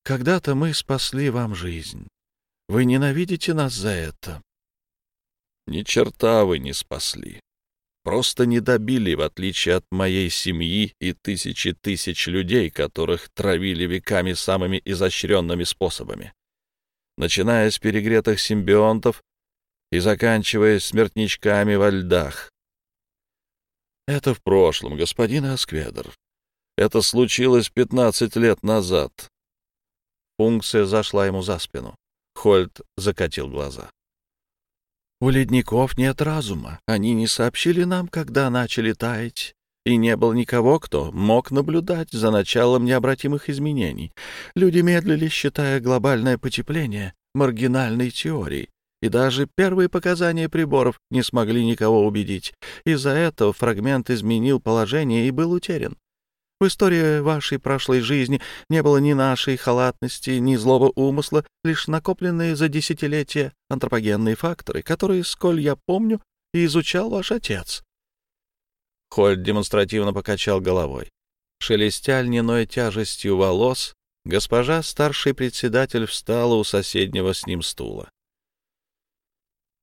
Speaker 1: «Когда-то мы спасли вам жизнь. Вы ненавидите нас за это?» «Ни черта вы не спасли. Просто не добили, в отличие от моей семьи и тысячи тысяч людей, которых травили веками самыми изощренными способами. Начиная с перегретых симбионтов и заканчивая смертничками во льдах, это в прошлом, господин Аскведр. Это случилось пятнадцать лет назад. Функция зашла ему за спину. Хольт закатил глаза. У ледников нет разума. Они не сообщили нам, когда начали таять. И не было никого, кто мог наблюдать за началом необратимых изменений. Люди медлили, считая глобальное потепление маргинальной теорией, и даже первые показания приборов не смогли никого убедить. Из-за этого фрагмент изменил положение и был утерян. В истории вашей прошлой жизни не было ни нашей халатности, ни злого умысла, лишь накопленные за десятилетия антропогенные факторы, которые, сколь я помню, и изучал ваш отец. Хольд демонстративно покачал головой. Шелестя льняной тяжестью волос, госпожа старший председатель встала у соседнего с ним стула.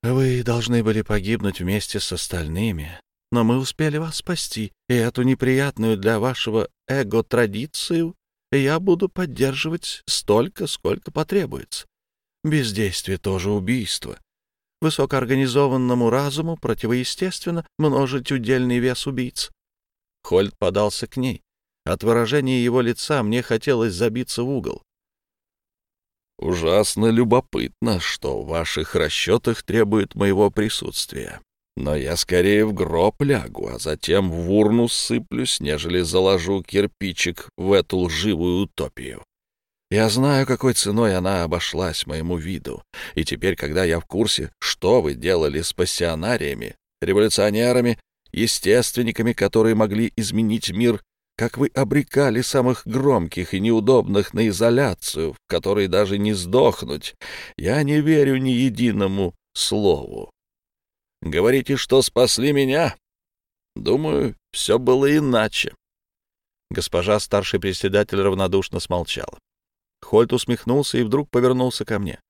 Speaker 1: Вы должны были погибнуть вместе с остальными, но мы успели вас спасти, и эту неприятную для вашего эго традицию я буду поддерживать столько, сколько потребуется. Бездействие тоже убийство. Высокоорганизованному разуму противоестественно множить удельный вес убийц. Хольд подался к ней. От выражения его лица мне хотелось забиться в угол. Ужасно любопытно, что в ваших расчетах требует моего присутствия. Но я скорее в гроб лягу, а затем в урну сыплюсь, нежели заложу кирпичик в эту лживую утопию. Я знаю, какой ценой она обошлась моему виду. И теперь, когда я в курсе, что вы делали с пассионариями, революционерами, естественниками, которые могли изменить мир, как вы обрекали самых громких и неудобных на изоляцию, в которой даже не сдохнуть, я не верю ни единому слову. Говорите, что спасли меня? Думаю, все было иначе. Госпожа старший председатель равнодушно смолчала. Хольт усмехнулся и вдруг повернулся ко мне.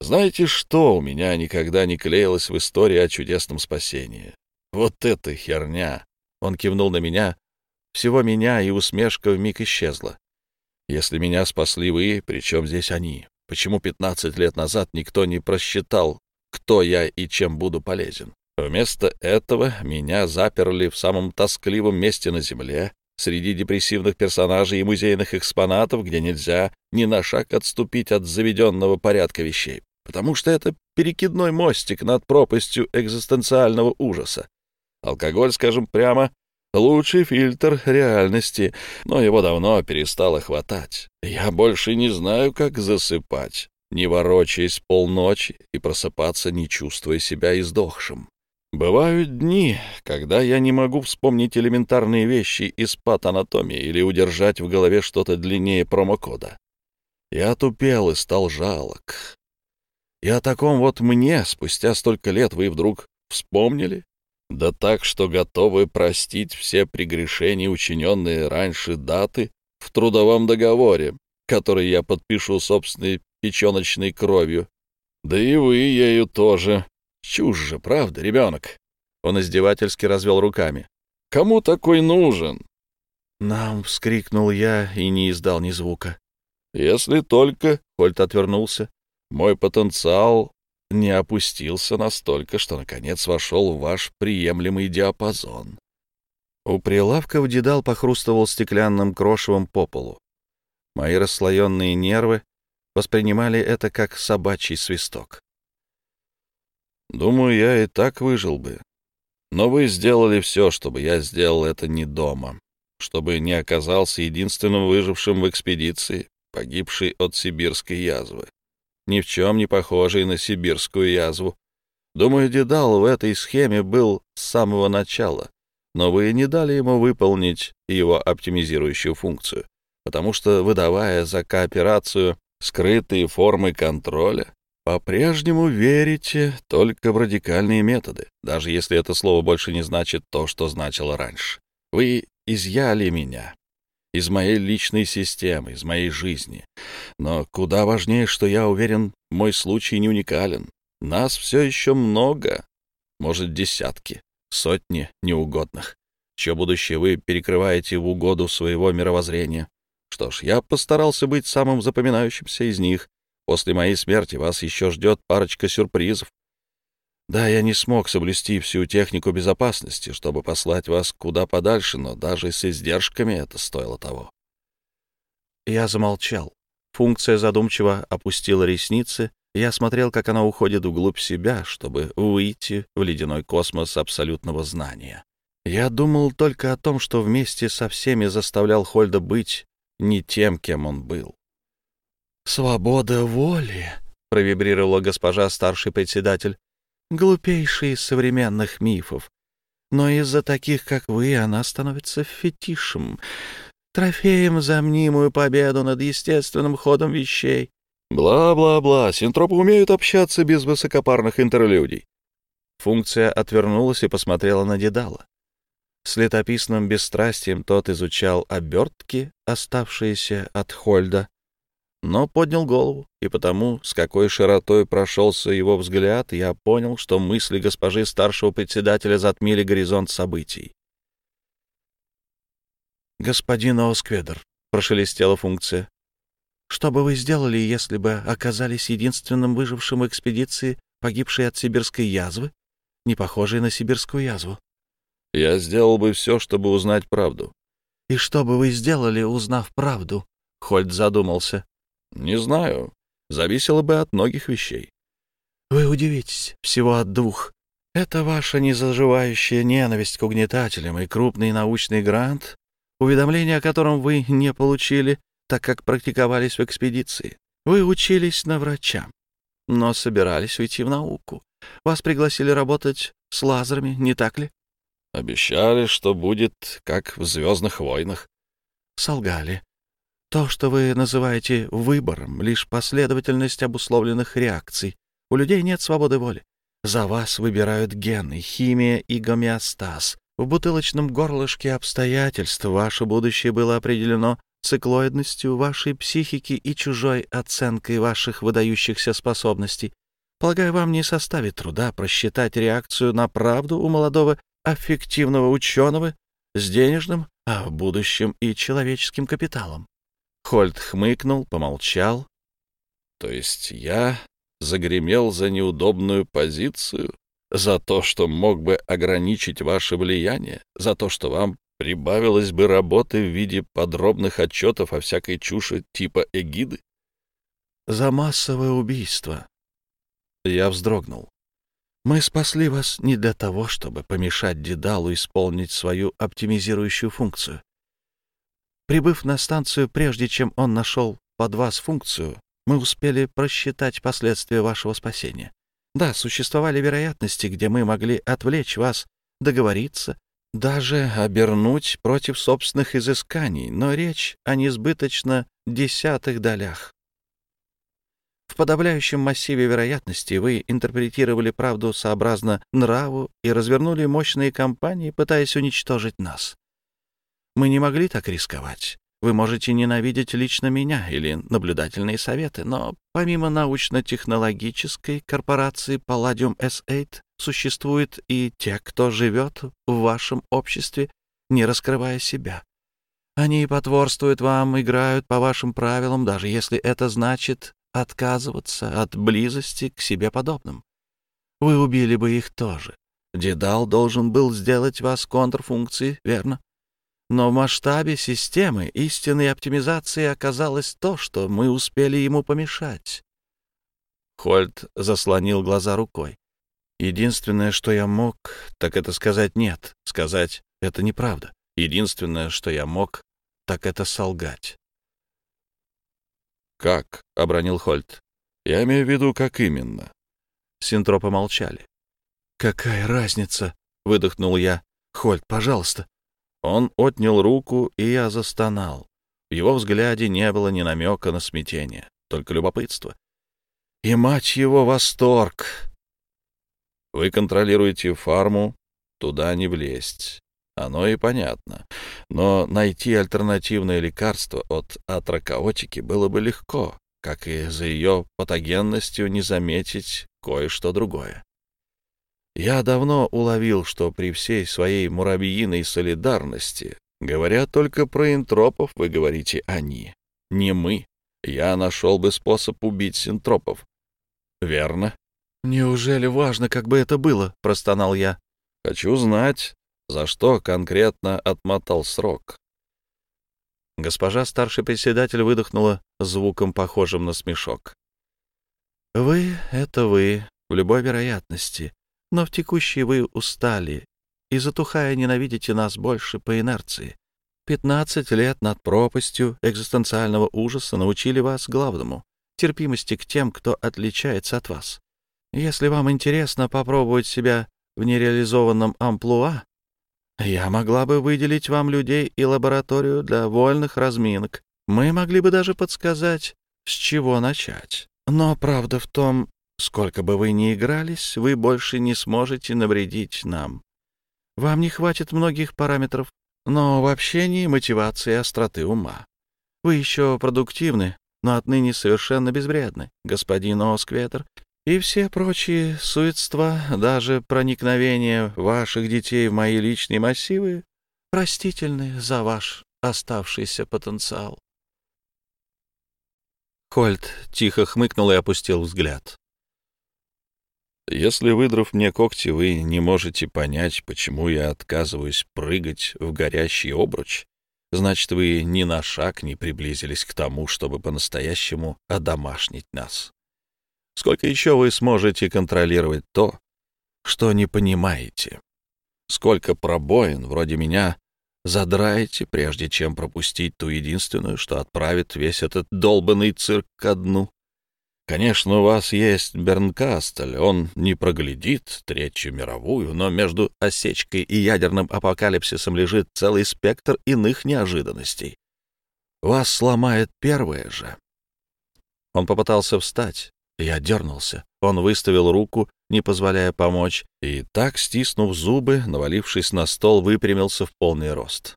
Speaker 1: Знаете, что у меня никогда не клеилось в истории о чудесном спасении? Вот эта херня! Он кивнул на меня. Всего меня, и усмешка вмиг исчезла. Если меня спасли вы, причем здесь они? Почему 15 лет назад никто не просчитал, кто я и чем буду полезен? Вместо этого меня заперли в самом тоскливом месте на земле, среди депрессивных персонажей и музейных экспонатов, где нельзя ни на шаг отступить от заведенного порядка вещей, потому что это перекидной мостик над пропастью экзистенциального ужаса. Алкоголь, скажем прямо, лучший фильтр реальности, но его давно перестало хватать. Я больше не знаю, как засыпать, не ворочаясь полночи и просыпаться, не чувствуя себя издохшим. Бывают дни, когда я не могу вспомнить элементарные вещи из патанатомии или удержать в голове что-то длиннее промокода. Я тупел и стал жалок. И о таком вот мне спустя столько лет вы вдруг вспомнили? Да так, что готовы простить все прегрешения, учиненные раньше даты в трудовом договоре, который я подпишу собственной печеночной кровью. Да и вы ею тоже, Чушь же, правда, ребенок? Он издевательски развел руками. Кому такой нужен? Нам, — вскрикнул я и не издал ни звука. Если только, — Хольт отвернулся, — мой потенциал не опустился настолько, что, наконец, вошел в ваш приемлемый диапазон. У прилавка Дедал похрустывал стеклянным крошевом по полу. Мои расслоенные нервы воспринимали это как собачий свисток. Думаю, я и так выжил бы. Но вы сделали все, чтобы я сделал это не дома, чтобы не оказался единственным выжившим в экспедиции, погибший от сибирской язвы. Ни в чем не похожий на сибирскую язву. Думаю, Дедал в этой схеме был с самого начала, но вы не дали ему выполнить его оптимизирующую функцию, потому что, выдавая за кооперацию скрытые формы контроля, по-прежнему верите только в радикальные методы, даже если это слово больше не значит то, что значило раньше. Вы изъяли меня из моей личной системы, из моей жизни. Но куда важнее, что я уверен, мой случай не уникален. Нас все еще много, может, десятки, сотни неугодных, чье будущее вы перекрываете в угоду своего мировоззрения. Что ж, я постарался быть самым запоминающимся из них, После моей смерти вас еще ждет парочка сюрпризов. Да, я не смог соблюсти всю технику безопасности, чтобы послать вас куда подальше, но даже с издержками это стоило того. Я замолчал. Функция задумчиво опустила ресницы. Я смотрел, как она уходит вглубь себя, чтобы выйти в ледяной космос абсолютного знания. Я думал только о том, что вместе со всеми заставлял Хольда быть не тем, кем он был. «Свобода воли», — провибрировала госпожа старший председатель, — «глупейший из современных мифов. Но из-за таких, как вы, она становится фетишем, трофеем за мнимую победу над естественным ходом вещей». «Бла-бла-бла, синтропы умеют общаться без высокопарных интерлюдий». Функция отвернулась и посмотрела на Дедала. С летописным бесстрастием тот изучал обертки, оставшиеся от Хольда, но поднял голову, и потому, с какой широтой прошелся его взгляд, я понял, что мысли госпожи старшего председателя затмили горизонт событий. «Господин Оскведер», — прошелестела функция, — «что бы вы сделали, если бы оказались единственным выжившим в экспедиции, погибшей от сибирской язвы, не похожей на сибирскую язву?» «Я сделал бы все, чтобы узнать правду». «И что бы вы сделали, узнав правду?» Хольд задумался. Не знаю. Зависело бы от многих вещей. Вы удивитесь, всего от двух. Это ваша незаживающая ненависть к угнетателям и крупный научный грант, уведомление о котором вы не получили, так как практиковались в экспедиции. Вы учились на врача, но собирались уйти в науку. Вас пригласили работать с лазерами, не так ли?
Speaker 2: Обещали, что будет как в «Звездных войнах».
Speaker 1: Солгали. То, что вы называете выбором, лишь последовательность обусловленных реакций. У людей нет свободы воли. За вас выбирают гены, химия и гомеостаз. В бутылочном горлышке обстоятельств ваше будущее было определено циклоидностью вашей психики и чужой оценкой ваших выдающихся способностей. Полагаю, вам не составит труда просчитать реакцию на правду у молодого аффективного ученого с денежным, а в будущем и человеческим капиталом. Хольт хмыкнул, помолчал.
Speaker 2: То есть я загремел за неудобную позицию, за то, что мог бы ограничить ваше влияние, за то, что вам прибавилось бы работы в виде подробных отчетов о всякой чуши типа эгиды?
Speaker 1: За массовое убийство. Я вздрогнул. Мы спасли вас не для того, чтобы помешать Дедалу исполнить свою оптимизирующую функцию. Прибыв на станцию, прежде чем он нашел под вас функцию, мы успели просчитать последствия вашего спасения. Да, существовали вероятности, где мы могли отвлечь вас, договориться, даже обернуть против собственных изысканий, но речь о несбыточно десятых долях. В подавляющем массиве вероятностей вы интерпретировали правду сообразно нраву и развернули мощные кампании, пытаясь уничтожить нас. Мы не могли так рисковать. Вы можете ненавидеть лично меня или наблюдательные советы, но помимо научно-технологической корпорации Palladium S8 существуют и те, кто живет в вашем обществе, не раскрывая себя. Они потворствуют вам, играют по вашим правилам, даже если это значит отказываться от близости к себе подобным. Вы убили бы их тоже. Дедал должен был сделать вас контрфункцией, верно? Но в масштабе системы истинной оптимизации оказалось то, что мы успели ему помешать. Хольт заслонил глаза рукой. Единственное, что я мог, так это сказать «нет», сказать «это неправда». Единственное, что я мог, так это солгать.
Speaker 2: «Как?» — обронил Хольт. «Я имею в виду, как именно?»
Speaker 1: Синтропы молчали. «Какая разница?» — выдохнул я. «Хольт, пожалуйста». Он отнял руку, и я застонал. В его взгляде не было ни намека на смятение, только любопытство. И, мать его, восторг!
Speaker 2: Вы контролируете фарму, туда не влезть. Оно и понятно. Но найти альтернативное лекарство от атрокаотики было бы легко, как и за ее патогенностью не заметить кое-что другое. Я давно уловил, что при всей своей муравьиной солидарности, говоря только про интропов, вы говорите «они», не «мы». Я нашел бы способ убить синтропов. Верно?
Speaker 1: «Неужели важно, как бы это было?» — простонал я.
Speaker 2: «Хочу знать, за что конкретно отмотал срок.
Speaker 1: Госпожа старший председатель выдохнула звуком, похожим на смешок. «Вы — это вы, в любой вероятности, но в текущей вы устали и, затухая, ненавидите нас больше по инерции. Пятнадцать лет над пропастью экзистенциального ужаса научили вас главному — терпимости к тем, кто отличается от вас. Если вам интересно попробовать себя в нереализованном амплуа, я могла бы выделить вам людей и лабораторию для вольных разминок. Мы могли бы даже подсказать, с чего начать. Но правда в том, сколько бы вы ни игрались, вы больше не сможете навредить нам. Вам не хватит многих параметров, но в общении, мотивации и остроты ума. Вы еще продуктивны, но отныне совершенно безвредны, господин Оскветер, и все прочие суетства, даже проникновение ваших детей в мои личные массивы, простительны за ваш оставшийся потенциал. Хольт тихо хмыкнул и опустил взгляд.
Speaker 2: «Если, выдрав мне когти, вы не можете понять, почему я отказываюсь прыгать в горящий обруч, значит, вы ни на шаг не приблизились к тому, чтобы по-настоящему одомашнить нас. Сколько еще вы сможете контролировать то, что не понимаете? Сколько пробоин, вроде меня,
Speaker 1: задраете, прежде чем пропустить ту единственную, что отправит весь этот долбанный цирк ко дну. Конечно, у вас есть Бернкастель, он не проглядит Третью мировую, но между осечкой и ядерным апокалипсисом лежит целый спектр иных неожиданностей. Вас сломает первое же. Он попытался встать. Я дернулся. Он выставил руку, не позволяя помочь, и так, стиснув зубы, навалившись на стол, выпрямился в полный рост.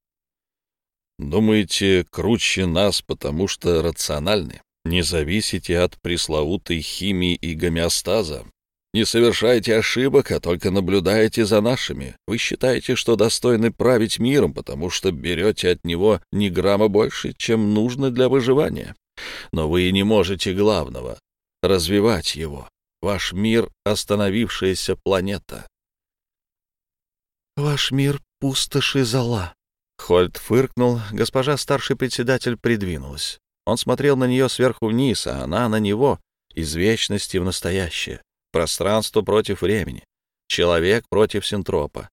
Speaker 1: «Думаете, круче нас, потому что рациональны? Не зависите от пресловутой химии и гомеостаза. Не совершайте ошибок, а только наблюдаете за нашими. Вы считаете, что достойны править миром, потому что берете от него ни грамма больше, чем нужно для выживания. Но вы не можете главного — развивать его. Ваш мир — остановившаяся планета. «Ваш мир — пустоши зола», — Хольт фыркнул, госпожа старший председатель придвинулась. Он смотрел на нее сверху вниз, а она на него, из вечности в настоящее, пространство против времени, человек против синтропа.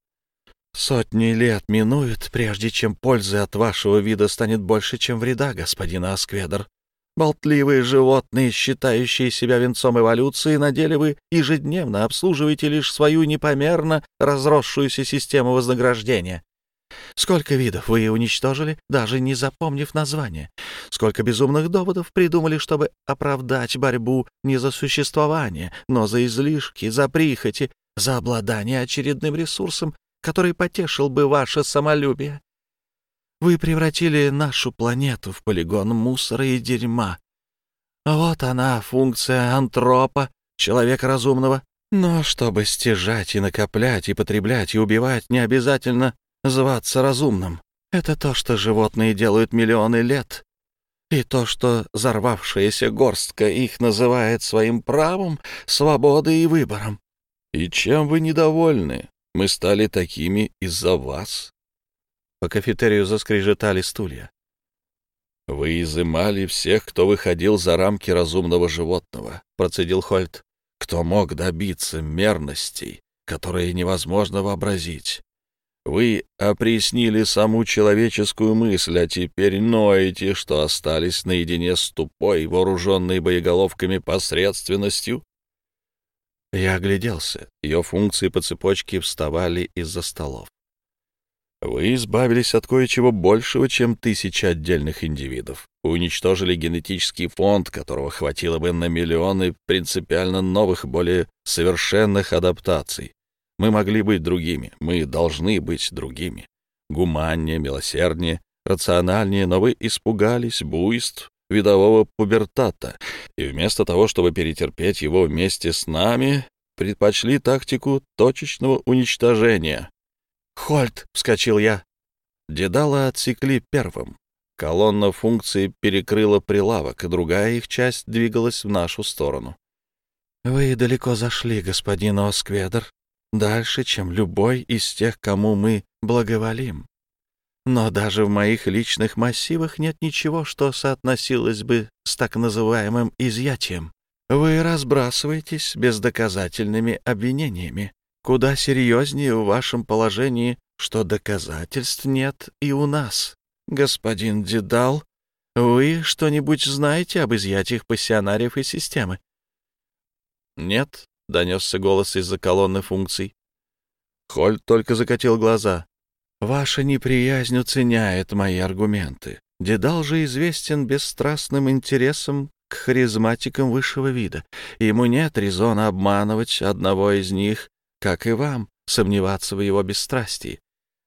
Speaker 1: Сотни лет минуют, прежде чем пользы от вашего вида станет больше, чем вреда, господин Аскведр. Болтливые животные, считающие себя венцом эволюции, на деле вы ежедневно обслуживаете лишь свою непомерно разросшуюся систему вознаграждения. Сколько видов вы уничтожили, даже не запомнив название? Сколько безумных доводов придумали, чтобы оправдать борьбу не за существование, но за излишки, за прихоти, за обладание очередным ресурсом, который потешил бы ваше самолюбие? Вы превратили нашу планету в полигон мусора и дерьма. Вот она, функция антропа, человека разумного. Но чтобы стяжать и накоплять, и потреблять, и убивать, не обязательно зваться разумным. Это то, что животные делают миллионы лет. И то, что взорвавшаяся горстка их называет своим правом, свободой и выбором. И чем вы недовольны? Мы стали такими из-за вас. По кафетерию заскрежетали стулья. «Вы изымали всех, кто выходил за рамки разумного животного», — процедил Хольт. «Кто мог добиться мерностей, которые невозможно вообразить. Вы опреснили саму человеческую мысль, а теперь ноете, что остались наедине с тупой, вооруженной боеголовками посредственностью?» Я огляделся. Ее функции по цепочке вставали из-за столов. Вы избавились от кое-чего большего, чем тысячи отдельных индивидов. уничтожили генетический фонд, которого хватило бы на миллионы принципиально новых, более совершенных адаптаций. Мы могли быть другими, мы должны быть другими. Гуманнее, милосерднее, рациональнее, но вы испугались буйств видового пубертата, и вместо того, чтобы перетерпеть его вместе с нами, предпочли тактику точечного уничтожения, «Хольт!» — вскочил я. Дедала отсекли первым. Колонна функции перекрыла прилавок, и другая их часть двигалась в нашу сторону. «Вы далеко зашли, господин Оскведер, дальше, чем любой из тех, кому мы благоволим. Но даже в моих личных массивах нет ничего, что соотносилось бы с так называемым изъятием. Вы разбрасываетесь бездоказательными обвинениями. Куда серьезнее в вашем положении, что доказательств нет и у нас. Господин Дедал, вы что-нибудь знаете об изъятиях пассионариев и системы? Нет, — донесся голос из-за колонны функций. Хольт только закатил глаза. Ваша неприязнь уценяет мои аргументы. Дедал же известен бесстрастным интересом к харизматикам высшего вида. Ему нет резона обманывать одного из них как и вам, сомневаться в его бесстрастии.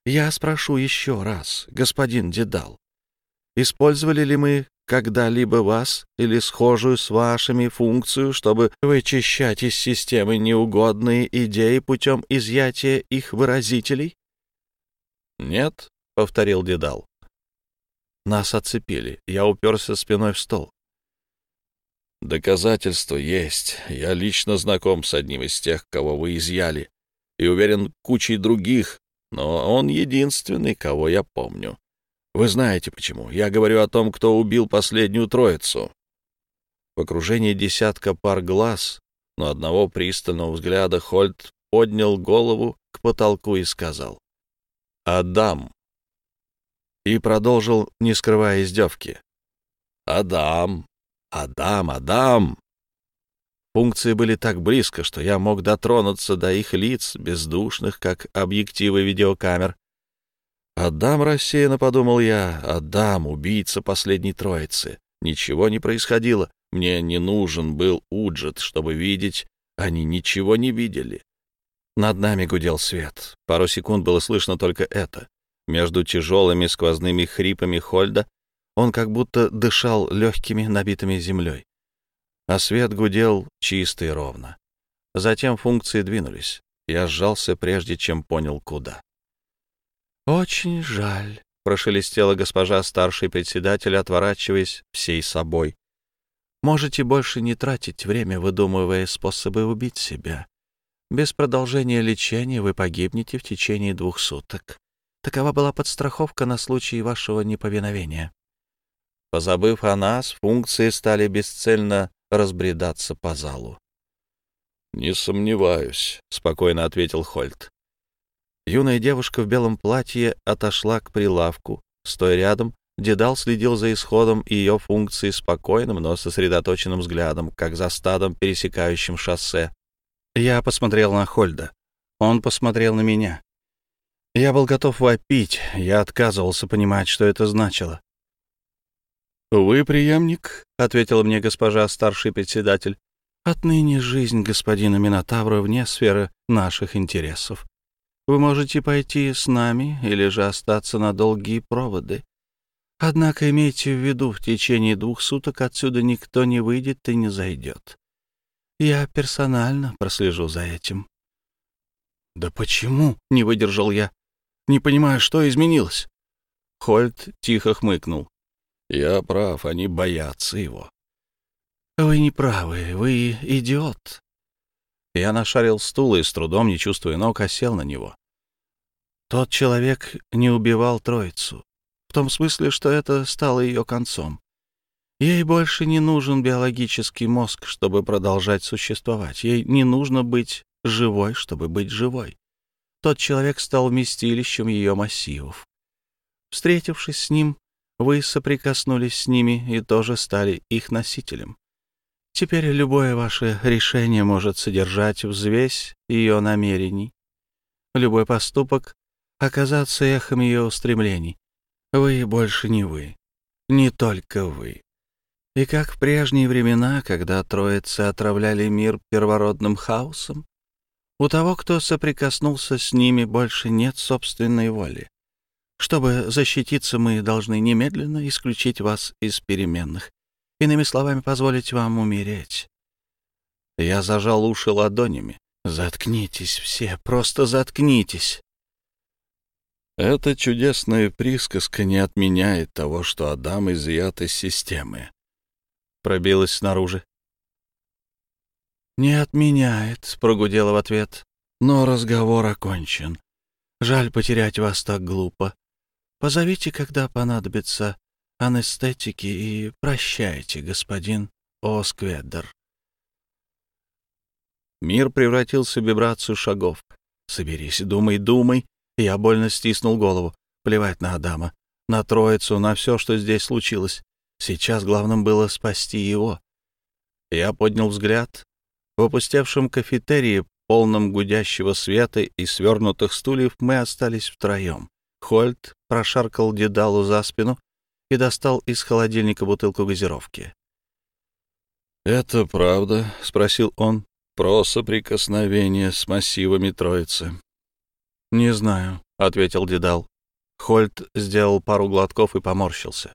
Speaker 1: Я спрошу еще раз, господин Дедал, использовали ли мы когда-либо вас или схожую с вашими функцию, чтобы вычищать из системы неугодные идеи путем изъятия их выразителей? — Нет, — повторил Дедал. Нас оцепили. Я уперся спиной в стол. Доказательства есть. Я лично знаком с одним из тех, кого вы изъяли, и уверен, кучей других, но он единственный, кого я помню. Вы знаете почему. Я говорю о том, кто убил последнюю троицу. В окружении десятка пар глаз, но одного пристального взгляда Хольт поднял голову к потолку и сказал. «Адам». и продолжил, не скрывая издевки. «Адам! Адам! Адам!» Функции были так близко, что я мог дотронуться до их лиц, бездушных, как объективы видеокамер. «Адам!» — рассеянно подумал я. «Адам! Убийца последней троицы!» Ничего не происходило. Мне не нужен был Уджет, чтобы видеть. Они ничего не видели. Над нами гудел свет. Пару секунд было слышно только это. Между тяжелыми сквозными хрипами Хольда он как будто дышал легкими, набитыми землей. А свет гудел чисто и ровно. Затем функции двинулись. Я сжался, прежде чем понял, куда. «Очень жаль», — прошелестела госпожа старший председатель, отворачиваясь всей собой. «Можете больше не тратить время, выдумывая способы убить себя. Без продолжения лечения вы погибнете в течение двух суток. Такова была подстраховка на случай вашего неповиновения. Позабыв о нас, функции стали бесцельно разбредаться по залу.
Speaker 2: «Не сомневаюсь», — спокойно ответил Хольт.
Speaker 1: Юная девушка в белом платье отошла к прилавку. Стоя рядом, Дедал следил за исходом ее функции спокойным, но сосредоточенным взглядом, как за стадом, пересекающим шоссе. Я посмотрел на Хольда. Он посмотрел на меня. Я был готов вопить, я отказывался понимать, что это значило. «Вы преемник?» — ответила мне госпожа старший председатель. «Отныне жизнь господина Минотавра вне сферы наших интересов. Вы можете пойти с нами или же остаться на долгие проводы. Однако имейте в виду, в течение двух суток отсюда никто не выйдет и не зайдет. Я персонально прослежу за этим. «Да почему?» — не выдержал я. «Не понимаю, что изменилось?» Хольт тихо хмыкнул.
Speaker 2: «Я прав, они боятся его».
Speaker 1: «Вы не правы, вы идиот». Я нашарил стул и, с трудом, не чувствуя ног, осел на него. Тот человек не убивал троицу. В том смысле, что это стало ее концом. Ей больше не нужен биологический мозг, чтобы продолжать существовать. Ей не нужно быть живой, чтобы быть живой. Тот человек стал вместилищем ее массивов. Встретившись с ним, вы соприкоснулись с ними и тоже стали их носителем. Теперь любое ваше решение может содержать взвесь ее намерений. Любой поступок — оказаться эхом ее устремлений. Вы больше не вы. Не только вы. И как в прежние времена, когда троицы отравляли мир первородным хаосом, у того, кто соприкоснулся с ними, больше нет собственной воли. Чтобы защититься, мы должны немедленно исключить вас из переменных. Иными словами, позволить вам умереть. Я зажал уши ладонями. Заткнитесь все, просто заткнитесь.
Speaker 2: Эта чудесная присказка не отменяет того, что Адам изъят из системы
Speaker 1: пробилась снаружи. «Не отменяет», — прогудела в ответ. «Но разговор окончен. Жаль потерять вас так глупо. Позовите, когда понадобится анестетики, и прощайте, господин Оскведдер». Мир превратился в вибрацию шагов. «Соберись, думай, думай». Я больно стиснул голову. Плевать на Адама, на троицу, на все, что здесь случилось. Сейчас главным было спасти его. Я поднял взгляд. В опустевшем кафетерии, полном гудящего света и свернутых стульев, мы остались втроем. Хольт прошаркал Дедалу за спину и достал из холодильника бутылку газировки.
Speaker 2: «Это правда?» — спросил он. «Про соприкосновение с массивами Троицы».
Speaker 1: «Не знаю», — ответил Дедал. Хольт сделал пару глотков и поморщился.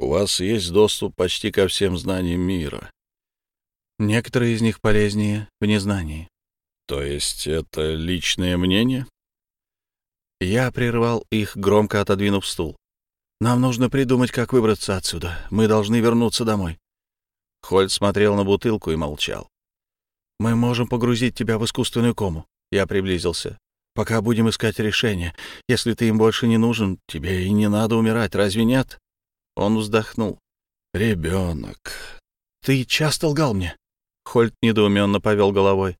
Speaker 2: У вас есть доступ почти ко всем знаниям мира.
Speaker 1: Некоторые из них полезнее в незнании.
Speaker 2: То есть это личное мнение?
Speaker 1: Я прервал их, громко отодвинув стул. Нам нужно придумать, как выбраться отсюда. Мы должны вернуться домой. Хольд смотрел на бутылку и молчал. Мы можем погрузить тебя в искусственную кому. Я приблизился. Пока будем искать решение. Если ты им больше не нужен, тебе и не надо умирать, разве нет? Он вздохнул.
Speaker 2: «Ребенок».
Speaker 1: «Ты часто лгал мне?» Хольт недоуменно повел головой.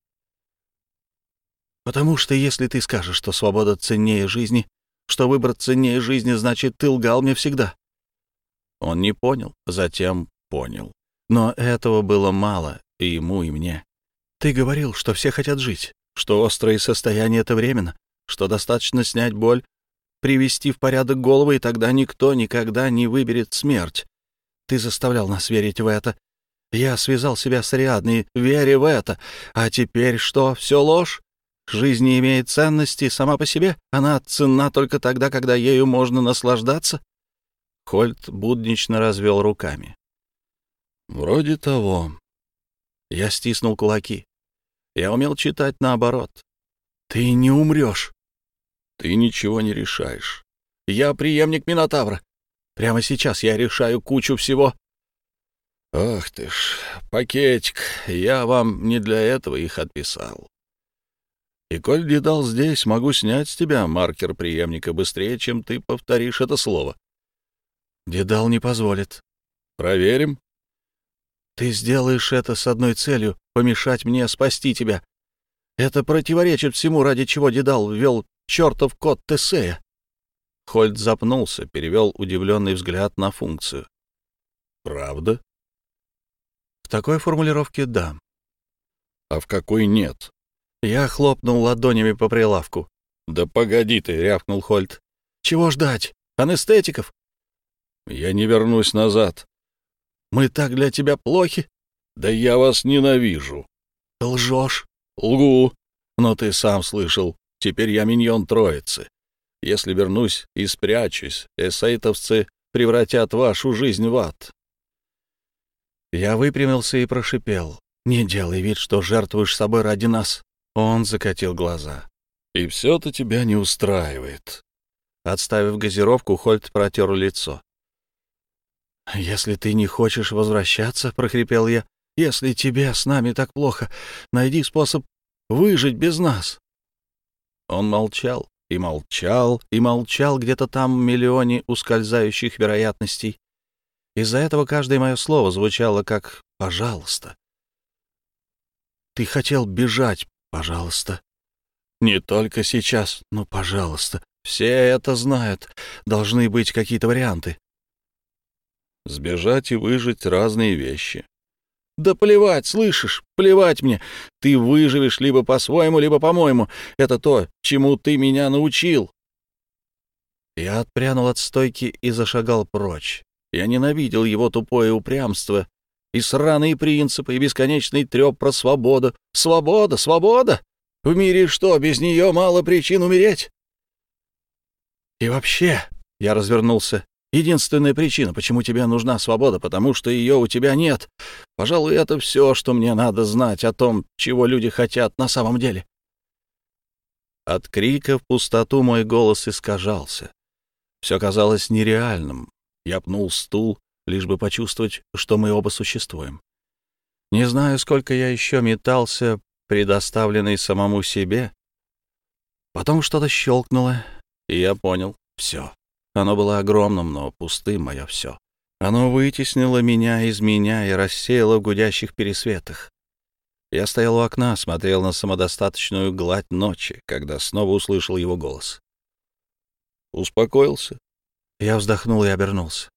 Speaker 1: «Потому что если ты скажешь, что свобода ценнее жизни, что выбор ценнее жизни, значит, ты лгал мне всегда. Он не понял, затем понял. Но этого было мало и ему, и мне. Ты говорил, что все хотят жить, что острые состояния — это временно, что достаточно снять боль, привести в порядок голову, и тогда никто никогда не выберет смерть. Ты заставлял нас верить в это. Я связал себя с Ариадной, веря в это. А теперь что, все ложь? Жизнь не имеет ценности сама по себе. Она ценна только тогда, когда ею можно наслаждаться. Хольт буднично развел руками.
Speaker 2: Вроде того.
Speaker 1: Я стиснул кулаки. Я умел читать наоборот. Ты не умрешь.
Speaker 2: Ты ничего не решаешь.
Speaker 1: Я преемник Минотавра. Прямо сейчас я решаю кучу всего.
Speaker 2: Ах ты ж, пакетик, я вам не для этого их отписал. И коль Дедал здесь, могу снять с тебя маркер преемника быстрее, чем ты повторишь это слово.
Speaker 1: Дедал не позволит.
Speaker 2: Проверим.
Speaker 1: Ты сделаешь это с одной целью — помешать мне спасти тебя. Это противоречит всему, ради чего Дедал ввел чертов код Тесея. Хольд запнулся, перевел удивленный взгляд на функцию.
Speaker 2: «Правда?»
Speaker 1: «В такой формулировке — да».
Speaker 2: «А в какой нет?»
Speaker 1: Я хлопнул ладонями по прилавку.
Speaker 2: «Да погоди ты!» — рявкнул Хольд.
Speaker 1: «Чего ждать? Анестетиков?»
Speaker 2: «Я не вернусь назад».
Speaker 1: «Мы так для тебя плохи?»
Speaker 2: «Да я вас ненавижу».
Speaker 1: «Лжешь?»
Speaker 2: «Лгу».
Speaker 1: «Но ты сам слышал. Теперь я миньон троицы. Если вернусь и спрячусь, эсейтовцы превратят вашу жизнь в ад. Я выпрямился и прошипел. «Не делай вид, что жертвуешь собой ради нас». Он закатил глаза.
Speaker 2: «И все-то тебя не устраивает».
Speaker 1: Отставив газировку, Хольт протер лицо. «Если ты не хочешь возвращаться, — прохрипел я, — если тебе с нами так плохо, найди способ выжить без нас». Он молчал, и молчал, и молчал где-то там в миллионе ускользающих вероятностей. Из-за этого каждое мое слово звучало как «пожалуйста». «Ты хотел бежать, пожалуйста». «Не только сейчас, но пожалуйста. Все это знают. Должны быть какие-то варианты».
Speaker 2: «Сбежать и выжить — разные вещи»,
Speaker 1: да плевать, слышишь? Плевать мне. Ты выживешь либо по-своему, либо по-моему. Это то, чему ты меня научил. Я отпрянул от стойки и зашагал прочь. Я ненавидел его тупое упрямство и сраные принципы, и бесконечный треп про свободу. Свобода, свобода! В мире что, без нее мало причин умереть? И вообще, я развернулся, Единственная причина, почему тебе нужна свобода, потому что ее у тебя нет. Пожалуй, это все, что мне надо знать о том, чего люди хотят на самом деле. От крика в пустоту мой голос искажался. Все казалось нереальным. Я пнул стул, лишь бы почувствовать, что мы оба существуем. Не знаю, сколько я еще метался, предоставленный самому себе. Потом что-то щелкнуло, и я понял — все. Оно было огромным, но пустым мое все. Оно вытеснило меня из меня и рассеяло в гудящих пересветах. Я стоял у окна, смотрел на самодостаточную гладь ночи, когда снова услышал его голос.
Speaker 2: Успокоился.
Speaker 1: Я вздохнул и обернулся.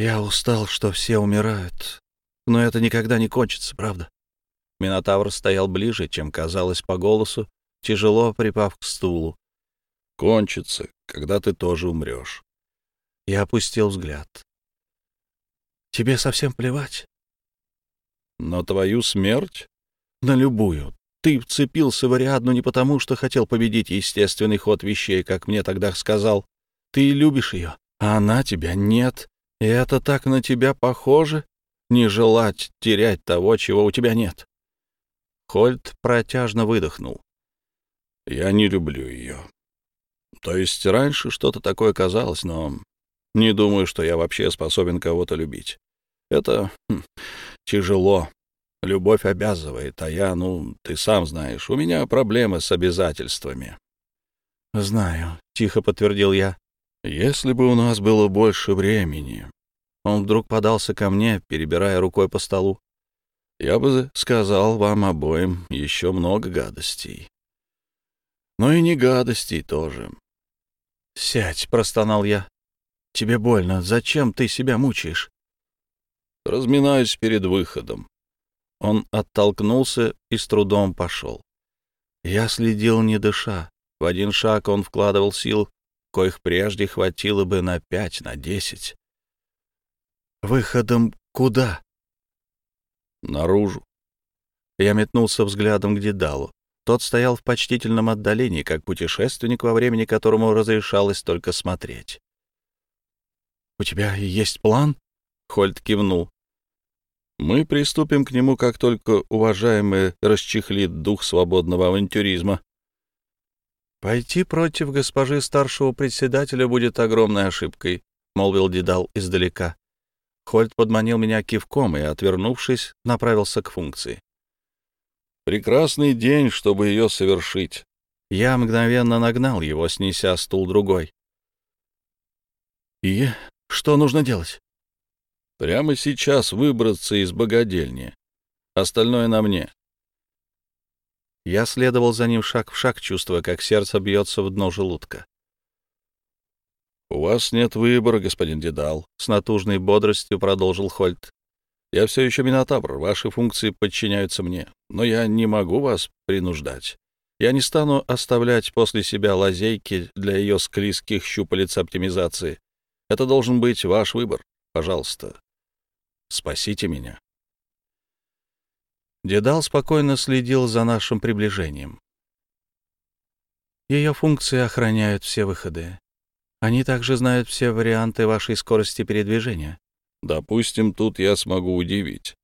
Speaker 1: Я устал, что все умирают. Но это никогда не кончится, правда? Минотавр стоял ближе, чем казалось по голосу, тяжело припав к стулу.
Speaker 2: Кончится, когда ты тоже умрешь.
Speaker 1: Я опустил взгляд. Тебе совсем плевать?
Speaker 2: На твою смерть?
Speaker 1: На любую. Ты вцепился в Ариадну не потому, что хотел победить естественный ход вещей, как мне тогда сказал. Ты любишь ее, а она тебя нет. И это так на тебя похоже? Не желать терять того, чего у тебя нет. Хольт протяжно выдохнул.
Speaker 2: Я не люблю ее. То есть раньше что-то такое казалось, но не думаю, что я вообще способен кого-то любить. Это хм, тяжело. Любовь обязывает, а я, ну, ты сам знаешь, у меня проблемы с обязательствами.
Speaker 1: — Знаю, — тихо подтвердил я.
Speaker 2: — Если бы у нас было больше времени...
Speaker 1: Он вдруг подался ко мне, перебирая рукой по столу.
Speaker 2: Я бы сказал вам обоим еще много гадостей.
Speaker 1: Но и не гадостей тоже.
Speaker 2: «Сядь», — простонал я. «Тебе больно. Зачем ты себя мучаешь?»
Speaker 1: «Разминаюсь перед выходом».
Speaker 2: Он оттолкнулся и с трудом пошел. Я следил, не дыша. В один шаг он вкладывал сил, коих прежде хватило бы на пять, на десять. «Выходом куда?»
Speaker 1: «Наружу».
Speaker 2: Я метнулся взглядом к Дедалу. Тот стоял в почтительном отдалении, как путешественник, во времени которому разрешалось только смотреть. «У тебя есть план?» — Хольт кивнул.
Speaker 1: «Мы приступим к нему, как только уважаемый расчехлит дух свободного авантюризма».
Speaker 2: «Пойти против госпожи старшего председателя будет огромной ошибкой», — молвил Дедал издалека. Хольт подманил меня кивком и, отвернувшись, направился к функции.
Speaker 1: Прекрасный день, чтобы ее совершить.
Speaker 2: Я мгновенно нагнал его, снеся стул другой. И что нужно делать?
Speaker 1: Прямо сейчас выбраться из богадельни. Остальное на мне.
Speaker 2: Я следовал за ним шаг в шаг, чувствуя, как сердце бьется в дно желудка.
Speaker 1: «У вас нет выбора, господин Дедал», — с натужной бодростью продолжил Хольт. Я все еще Минотавр, ваши функции подчиняются мне, но я не могу вас принуждать. Я не стану оставлять после себя лазейки для ее склизких щупалец оптимизации. Это должен быть ваш выбор. Пожалуйста, спасите меня.
Speaker 2: Дедал спокойно следил за нашим приближением. Ее функции охраняют все выходы. Они также знают все варианты вашей скорости передвижения.
Speaker 1: Допустим, тут я смогу удивить.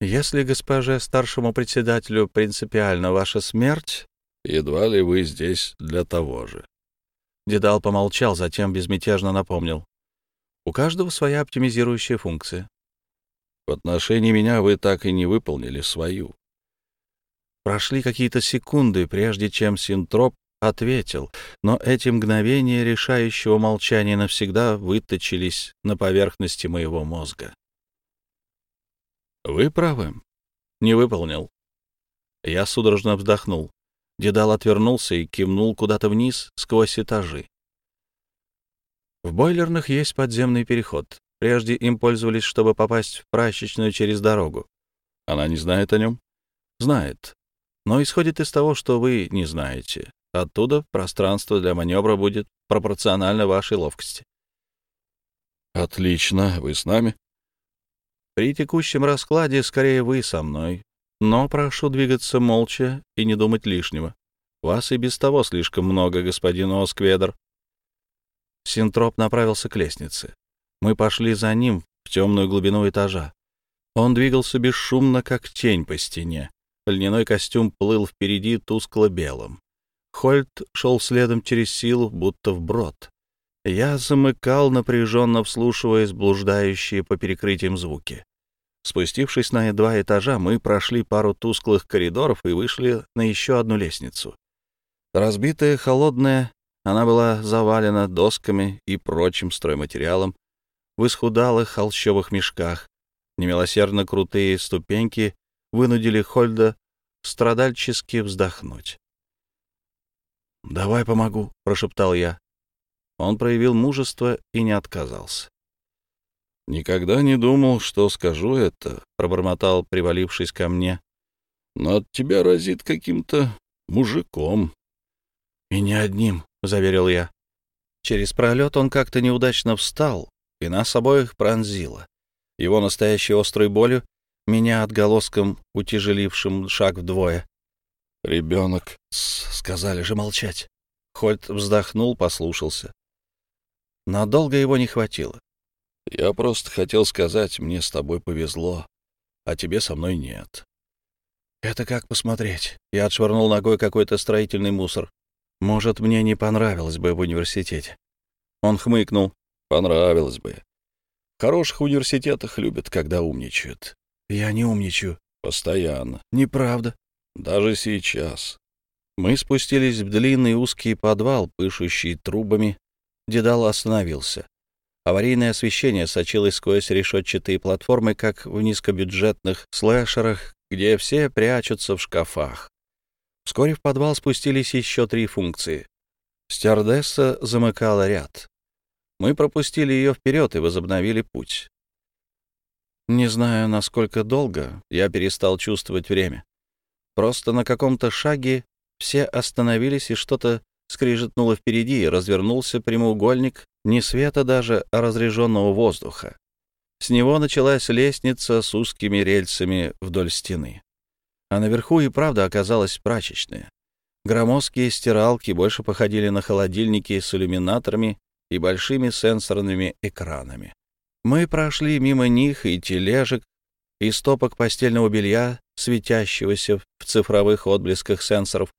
Speaker 2: Если госпоже старшему председателю принципиально ваша смерть...
Speaker 1: Едва ли вы здесь для того же.
Speaker 2: Дедал помолчал, затем безмятежно напомнил. У каждого своя оптимизирующая функция.
Speaker 1: В отношении меня вы так и не выполнили свою.
Speaker 2: Прошли какие-то секунды, прежде чем Синтроп ответил, но эти мгновения решающего молчания навсегда выточились на поверхности моего мозга. «Вы правы. Не выполнил». Я судорожно вздохнул. Дедал отвернулся и кивнул куда-то вниз сквозь этажи. В бойлерных есть подземный переход. Прежде им пользовались, чтобы попасть в прачечную через дорогу.
Speaker 1: Она не знает о нем?
Speaker 2: Знает. Но исходит из того, что вы не знаете. Оттуда пространство для маневра будет пропорционально вашей ловкости.
Speaker 1: Отлично. Вы с нами?
Speaker 2: При текущем раскладе скорее вы со мной. Но прошу двигаться молча и не думать лишнего. Вас и без того слишком много, господин Оскведер. Синтроп направился к лестнице. Мы пошли за ним в темную глубину этажа. Он двигался бесшумно, как тень по стене. Льняной костюм плыл впереди тускло-белым. Хольт шел следом через силу, будто вброд. Я замыкал, напряженно вслушиваясь блуждающие по перекрытиям звуки. Спустившись на два этажа, мы прошли пару тусклых коридоров и вышли на еще одну лестницу. Разбитая, холодная, она была завалена досками и прочим стройматериалом в исхудалых холщовых мешках. Немилосердно крутые ступеньки вынудили Хольда страдальчески вздохнуть. «Давай помогу», — прошептал я. Он проявил мужество и не отказался.
Speaker 1: «Никогда не думал, что скажу это», — пробормотал, привалившись ко мне. «Но от тебя разит каким-то мужиком».
Speaker 2: «И не одним», — заверил я. Через пролет он как-то неудачно встал, и нас обоих пронзило. Его настоящей острой болью, меня отголоском, утяжелившим шаг вдвое.
Speaker 1: «Ребенок», —
Speaker 2: сказали же молчать. Хольт вздохнул, послушался. Надолго его не хватило.
Speaker 1: «Я просто хотел сказать, мне с тобой повезло, а тебе со мной нет».
Speaker 2: «Это как посмотреть?» Я отшвырнул ногой какой-то строительный мусор. «Может, мне не понравилось бы в университете». Он хмыкнул.
Speaker 1: «Понравилось бы. В хороших университетах любят, когда умничают».
Speaker 2: «Я не умничаю».
Speaker 1: «Постоянно».
Speaker 2: «Неправда».
Speaker 1: Даже сейчас.
Speaker 2: Мы спустились в длинный узкий подвал, пышущий трубами. Дедал остановился. Аварийное освещение сочилось сквозь решетчатые платформы, как в низкобюджетных слэшерах, где все прячутся в шкафах.
Speaker 1: Вскоре в подвал спустились еще три функции. Стюардесса замыкала ряд. Мы пропустили ее вперед и возобновили путь. Не знаю, насколько долго, я перестал чувствовать время. Просто на каком-то шаге все остановились, и что-то скрижетнуло впереди, и развернулся прямоугольник не света даже, а разреженного воздуха. С него началась лестница с узкими рельсами вдоль стены. А наверху и правда оказалась прачечная. Громоздкие стиралки больше походили на холодильники с иллюминаторами и большими сенсорными экранами. Мы прошли мимо них и тележек, и стопок постельного белья, светящегося в цифровых отблесках сенсоров.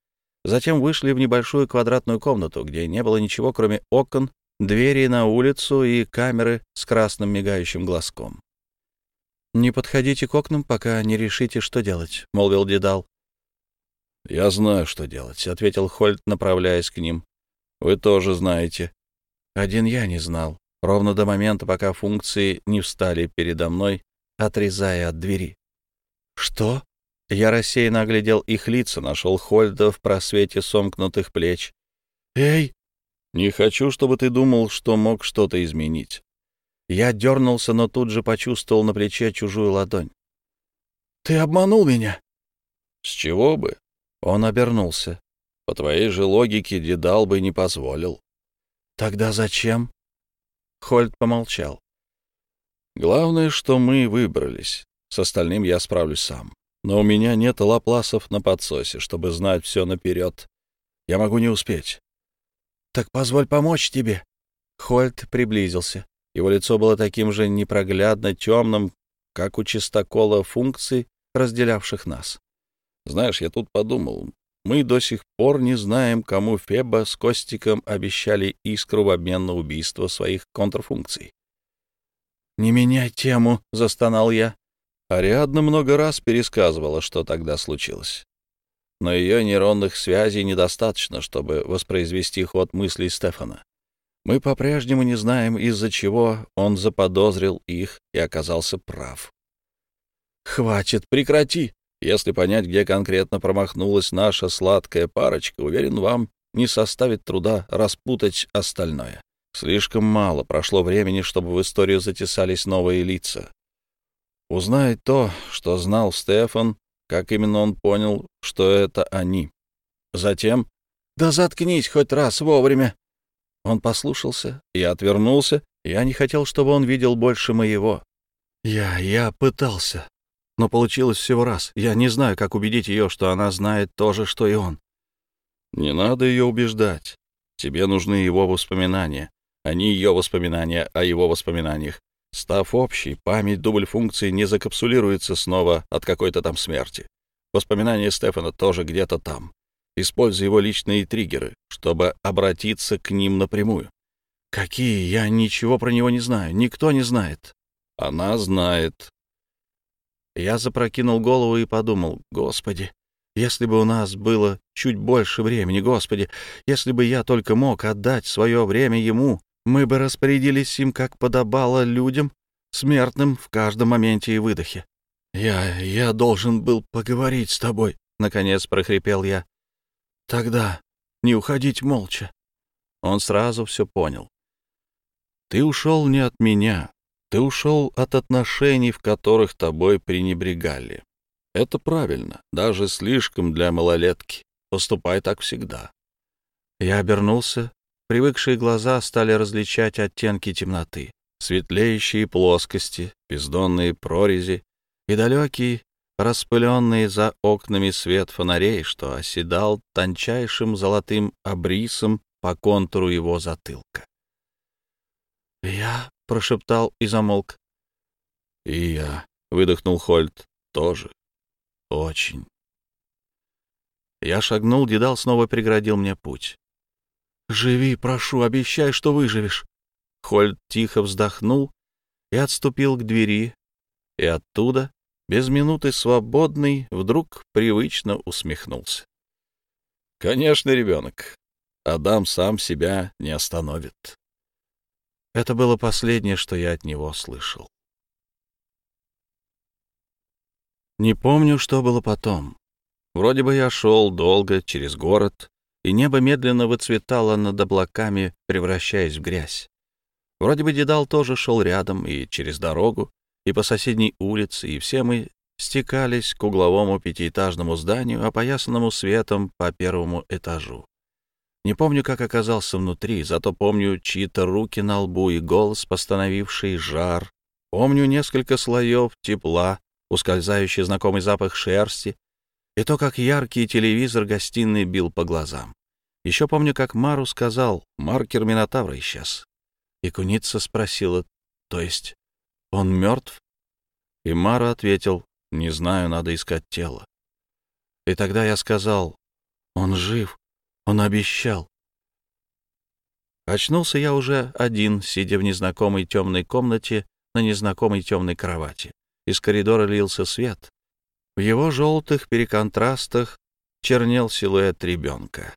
Speaker 1: Затем вышли в небольшую квадратную комнату, где не было ничего, кроме окон, двери на улицу и камеры с красным мигающим глазком. «Не подходите к окнам, пока не решите, что делать», — молвил Дедал.
Speaker 2: «Я знаю, что делать», — ответил Хольт, направляясь к ним. «Вы тоже знаете».
Speaker 1: Один я не знал, ровно до момента, пока функции не встали передо мной, отрезая от двери. «Что?» Я рассеянно оглядел их лица, нашел Хольда в просвете сомкнутых плеч. «Эй!»
Speaker 2: «Не хочу, чтобы ты думал, что мог что-то изменить».
Speaker 1: Я дернулся, но тут же почувствовал на плече чужую ладонь. «Ты обманул меня!»
Speaker 2: «С чего бы?»
Speaker 1: Он обернулся.
Speaker 2: «По твоей же логике Дедал бы не позволил».
Speaker 1: «Тогда зачем?» Хольд помолчал.
Speaker 2: «Главное, что мы выбрались. С остальным я справлюсь сам. Но у меня нет лапласов на подсосе, чтобы знать все наперед. Я могу не успеть».
Speaker 1: «Так позволь помочь тебе». Хольд приблизился. Его лицо было таким же непроглядно темным, как у чистокола функций, разделявших нас.
Speaker 2: Знаешь, я тут подумал, мы до сих пор не знаем, кому Феба с Костиком обещали искру в обмен на убийство своих контрфункций.
Speaker 1: «Не меняй тему», — застонал я.
Speaker 2: Ариадна много раз пересказывала, что тогда случилось. Но ее нейронных связей недостаточно, чтобы воспроизвести ход мыслей Стефана. Мы по-прежнему не знаем, из-за чего он заподозрил их и оказался прав.
Speaker 1: «Хватит, прекрати!»
Speaker 2: Если понять, где конкретно промахнулась наша сладкая парочка, уверен, вам не составит труда распутать остальное. Слишком мало прошло времени, чтобы в историю затесались новые лица. Узнай то, что знал Стефан, как именно он понял, что это они. Затем...
Speaker 1: «Да заткнись хоть раз вовремя!»
Speaker 2: Он послушался, я отвернулся, я не хотел, чтобы он видел больше моего.
Speaker 1: «Я... я пытался. Но получилось всего раз. Я не знаю, как убедить ее, что она знает то же, что и он».
Speaker 2: «Не надо ее убеждать. Тебе нужны его воспоминания, а не ее воспоминания о его воспоминаниях. Став общей, память дубль функции не закапсулируется снова от какой-то там смерти. Воспоминания Стефана тоже где-то там. Используй его личные триггеры, чтобы обратиться к ним напрямую.
Speaker 1: Какие? Я ничего про него не знаю. Никто не знает.
Speaker 2: Она знает.
Speaker 1: Я запрокинул голову и подумал, господи, если бы у нас было чуть больше времени, господи, если бы я только мог отдать свое время ему, мы бы распорядились им, как подобало людям, смертным в каждом моменте и выдохе. «Я... я должен был поговорить с тобой», — наконец прохрипел я. Тогда не уходить молча. Он сразу все понял.
Speaker 2: Ты ушел не от меня. Ты ушел от отношений, в которых тобой пренебрегали. Это правильно, даже слишком для малолетки. Поступай так всегда.
Speaker 1: Я обернулся. Привыкшие глаза стали различать оттенки темноты. Светлеющие плоскости, бездонные прорези и далекий распыленный за окнами свет фонарей, что оседал тончайшим золотым обрисом по контуру его затылка. «Я...» — прошептал и замолк.
Speaker 2: «И я...» — выдохнул Хольт. «Тоже. Очень».
Speaker 1: Я шагнул, Дедал снова преградил мне путь. «Живи, прошу, обещай, что выживешь». Хольт тихо вздохнул и отступил к двери, и оттуда без минуты свободный, вдруг привычно усмехнулся.
Speaker 2: «Конечно, ребенок. Адам сам себя не остановит».
Speaker 1: Это было последнее, что я от него слышал. Не помню, что было потом. Вроде бы я шел долго через город, и небо медленно выцветало над облаками, превращаясь в грязь. Вроде бы Дедал тоже шел рядом и через дорогу, и по соседней улице, и все мы стекались к угловому пятиэтажному зданию, опоясанному светом по первому этажу. Не помню, как оказался внутри, зато помню чьи-то руки на лбу и голос, постановивший жар. Помню несколько слоев тепла, ускользающий знакомый запах шерсти, и то, как яркий телевизор гостиной бил по глазам. Еще помню, как Мару сказал, маркер Минотавра исчез. И куница спросила, то есть он мертв? И Мару ответил, не знаю, надо искать тело. И тогда я сказал, он жив, он обещал. Очнулся я уже один, сидя в незнакомой темной комнате на незнакомой темной кровати. Из коридора лился свет. В его желтых переконтрастах чернел силуэт ребенка.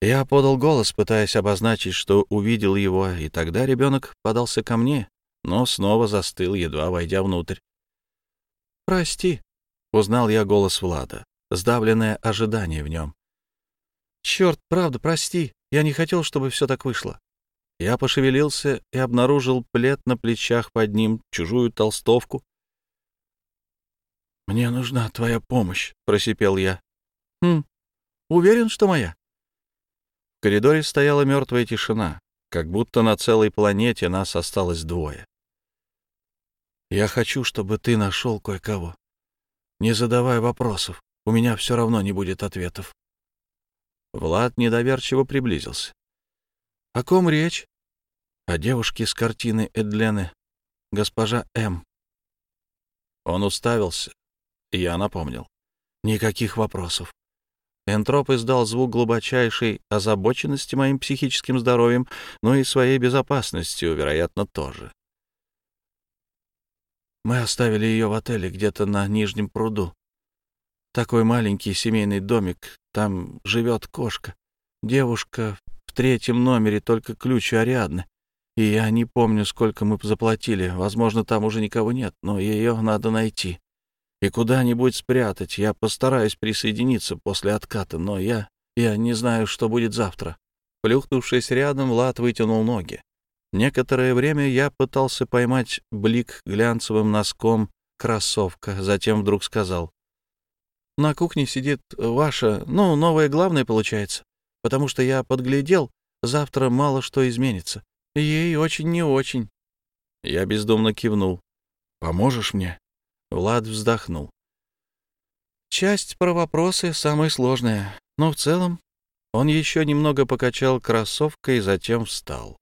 Speaker 1: Я подал голос, пытаясь обозначить, что увидел его, и тогда ребенок подался ко мне, но снова застыл, едва войдя внутрь. «Прости», — узнал я голос Влада, сдавленное ожидание в нем. «Черт, правда, прости, я не хотел, чтобы все так вышло». Я пошевелился и обнаружил плед на плечах под ним, чужую толстовку, «Мне нужна твоя помощь», — просипел я. «Хм, уверен, что моя?» В коридоре стояла мертвая тишина, как будто на целой планете нас осталось двое. «Я хочу, чтобы ты нашел кое-кого. Не задавай вопросов, у меня все равно не будет ответов». Влад недоверчиво приблизился. «О ком речь?» «О девушке с картины Эдлены, госпожа М». Он уставился, я напомнил. Никаких вопросов. Энтроп издал звук глубочайшей озабоченности моим психическим здоровьем, но и своей безопасностью, вероятно, тоже. Мы оставили ее в отеле где-то на Нижнем пруду. Такой маленький семейный домик, там живет кошка. Девушка в третьем номере, только ключ у Ариадны. И я не помню, сколько мы заплатили. Возможно, там уже никого нет, но ее надо найти и куда-нибудь спрятать. Я постараюсь присоединиться после отката, но я... я не знаю, что будет завтра». Плюхнувшись рядом, Влад вытянул ноги. Некоторое время я пытался поймать блик глянцевым носком кроссовка, затем вдруг сказал. «На кухне сидит ваша, ну, новая главная, получается, потому что я подглядел, завтра мало что изменится. Ей очень не очень». Я бездумно кивнул. «Поможешь мне?» Влад вздохнул. Часть про вопросы самая сложная, но в целом он еще немного покачал кроссовкой, затем встал.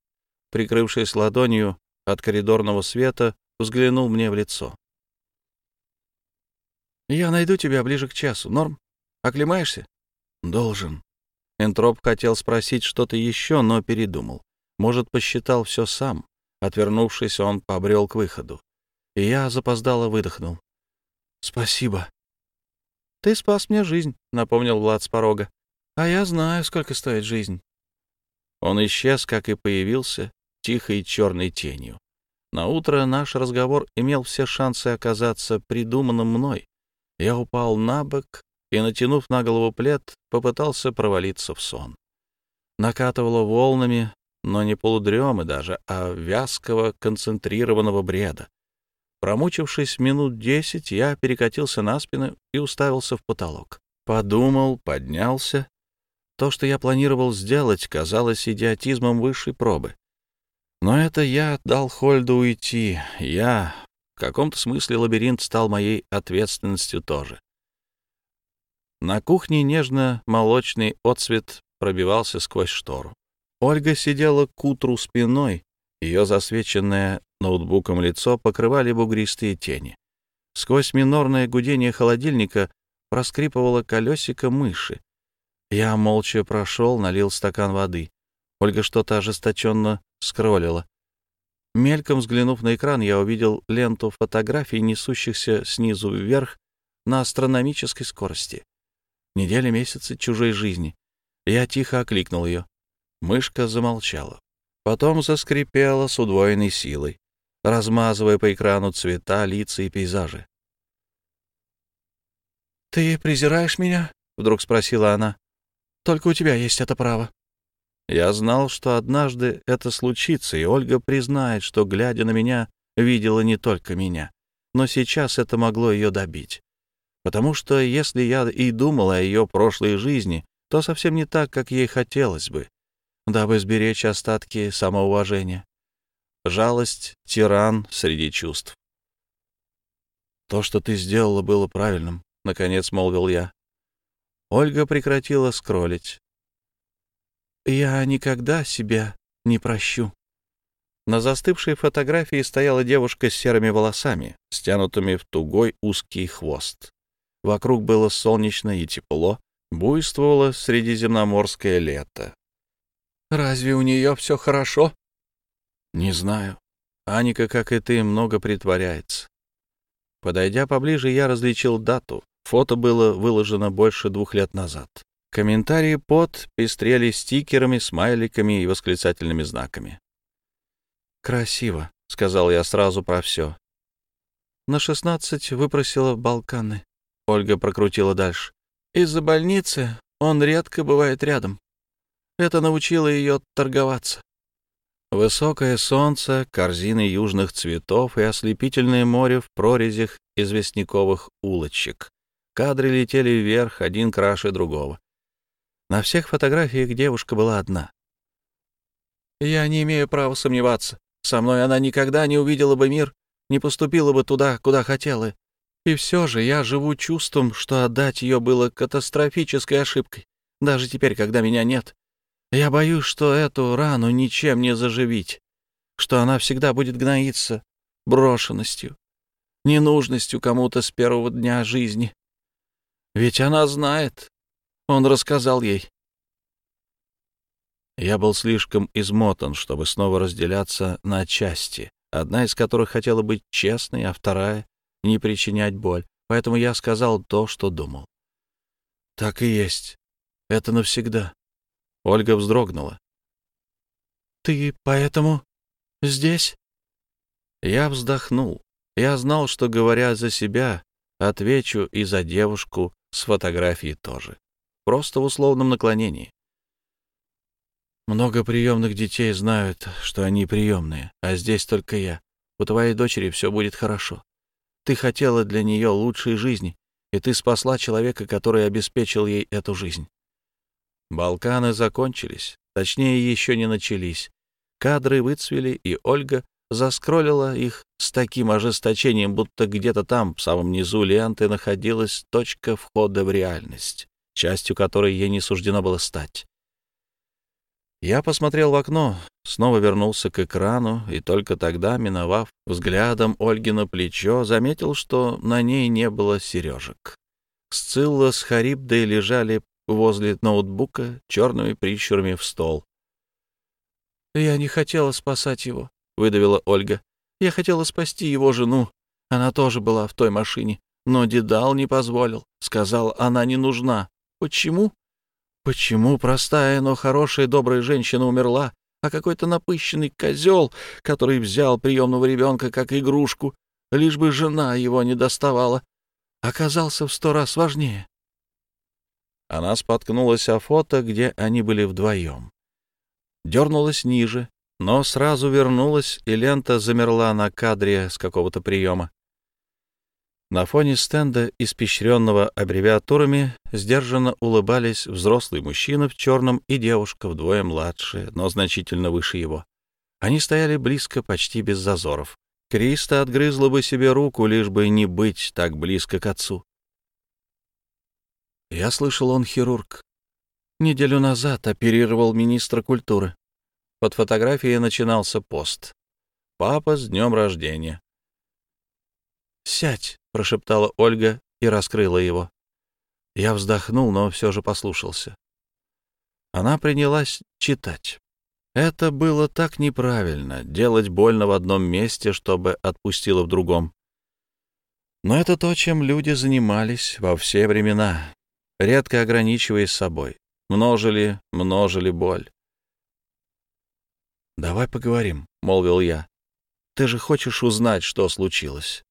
Speaker 1: Прикрывшись ладонью от коридорного света, взглянул мне в лицо. «Я найду тебя ближе к часу. Норм? Оклемаешься?» «Должен». Энтроп хотел спросить что-то еще, но передумал. Может, посчитал все сам. Отвернувшись, он побрел к выходу и я запоздало выдохнул. «Спасибо». «Ты спас мне жизнь», — напомнил Влад с порога. «А я знаю, сколько стоит жизнь». Он исчез, как и появился, тихой черной тенью. На утро наш разговор имел все шансы оказаться придуманным мной. Я упал на бок и, натянув на голову плед, попытался провалиться в сон. Накатывало волнами, но не полудремы даже, а вязкого концентрированного бреда. Промучившись минут десять, я перекатился на спину и уставился в потолок. Подумал, поднялся. То, что я планировал сделать, казалось идиотизмом высшей пробы. Но это я дал Хольду уйти. Я... В каком-то смысле лабиринт стал моей ответственностью тоже. На кухне нежно-молочный отцвет пробивался сквозь штору. Ольга сидела к утру спиной, ее засвеченное ноутбуком лицо покрывали бугристые тени. Сквозь минорное гудение холодильника проскрипывало колесико мыши. Я молча прошел, налил стакан воды. Ольга что-то ожесточенно скроллила. Мельком взглянув на экран, я увидел ленту фотографий, несущихся снизу вверх на астрономической скорости. Недели, месяцы чужой жизни. Я тихо окликнул ее. Мышка замолчала. Потом заскрипела с удвоенной силой размазывая по экрану цвета, лица и пейзажи.
Speaker 3: «Ты презираешь меня?» — вдруг спросила она. «Только у тебя есть это право».
Speaker 1: Я знал, что однажды это случится, и Ольга признает, что, глядя на меня, видела не только меня. Но сейчас это могло ее добить. Потому что если я и думал о ее прошлой жизни, то совсем не так, как ей хотелось бы, дабы сберечь остатки самоуважения. Жалость — тиран среди чувств. «То, что ты сделала, было правильным», — наконец молвил я. Ольга прекратила скроллить.
Speaker 3: «Я никогда себя не прощу».
Speaker 1: На застывшей фотографии стояла девушка с серыми волосами, стянутыми в тугой узкий хвост. Вокруг было солнечно и тепло, буйствовало средиземноморское лето.
Speaker 3: «Разве у нее все хорошо?»
Speaker 1: «Не знаю. Аника, как и ты, много притворяется». Подойдя поближе, я различил дату. Фото было выложено больше двух лет назад. Комментарии под пестрели стикерами, смайликами и восклицательными знаками. «Красиво», — сказал я сразу про все. На шестнадцать выпросила Балканы. Ольга прокрутила дальше. Из-за больницы он редко бывает рядом. Это научило ее торговаться. Высокое солнце, корзины южных цветов и ослепительное море в прорезях известняковых улочек. Кадры летели вверх, один краше другого. На всех фотографиях девушка была одна. «Я не имею права сомневаться. Со мной она никогда не увидела бы мир, не поступила бы туда, куда хотела, и все же я живу чувством, что отдать ее было катастрофической ошибкой, даже теперь, когда меня нет. Я боюсь, что эту рану ничем не заживить, что она всегда будет гноиться брошенностью, ненужностью кому-то с первого дня жизни. Ведь она знает. Он рассказал ей. Я был слишком измотан, чтобы снова разделяться на части, одна из которых хотела быть честной, а вторая не причинять боль, поэтому я сказал то, что думал. Так и есть. Это навсегда. Ольга вздрогнула. Ты поэтому здесь? Я вздохнул. Я знал, что, говоря за себя, отвечу и за девушку с фотографией тоже. Просто в условном наклонении. Много приемных детей знают, что они приемные, а здесь только я. У твоей дочери все будет хорошо. Ты хотела для нее лучшей жизни, и ты спасла человека, который обеспечил ей эту жизнь. Балканы закончились, точнее, еще не начались. Кадры выцвели, и Ольга заскроллила их с таким ожесточением, будто где-то там, в самом низу ленты, находилась точка входа в реальность, частью которой ей не суждено было стать. Я посмотрел в окно, снова вернулся к экрану, и только тогда, миновав взглядом Ольгино плечо, заметил, что на ней не было сережек. Сцилла с Харибдой лежали возле ноутбука черными прищурами в стол. «Я не хотела спасать его», — выдавила Ольга. «Я хотела спасти его жену. Она тоже была в той машине. Но Дедал не позволил. Сказал, она не нужна. Почему? Почему простая, но хорошая добрая женщина умерла, а какой-то напыщенный козел, который взял приемного ребенка как игрушку, лишь бы жена его не доставала, оказался в сто раз важнее? Она споткнулась о фото, где они были вдвоем. Дернулась ниже, но сразу вернулась, и лента замерла на кадре с какого-то приема. На фоне стенда, испещренного аббревиатурами, сдержанно улыбались взрослый мужчина в черном и девушка вдвое младше, но значительно выше его. Они стояли близко, почти без зазоров. Криста отгрызла бы себе руку, лишь бы не быть так близко к отцу. Я слышал, он хирург. Неделю назад оперировал министра культуры. Под фотографией начинался пост. «Папа с днем рождения». «Сядь», — прошептала Ольга и раскрыла его. Я вздохнул, но все же послушался. Она принялась читать. Это было так неправильно — делать больно в одном месте, чтобы отпустило в другом. Но это то, чем люди занимались во все времена, редко ограничиваясь собой. Множили, множили боль. «Давай поговорим», — молвил я. «Ты же хочешь узнать, что случилось?»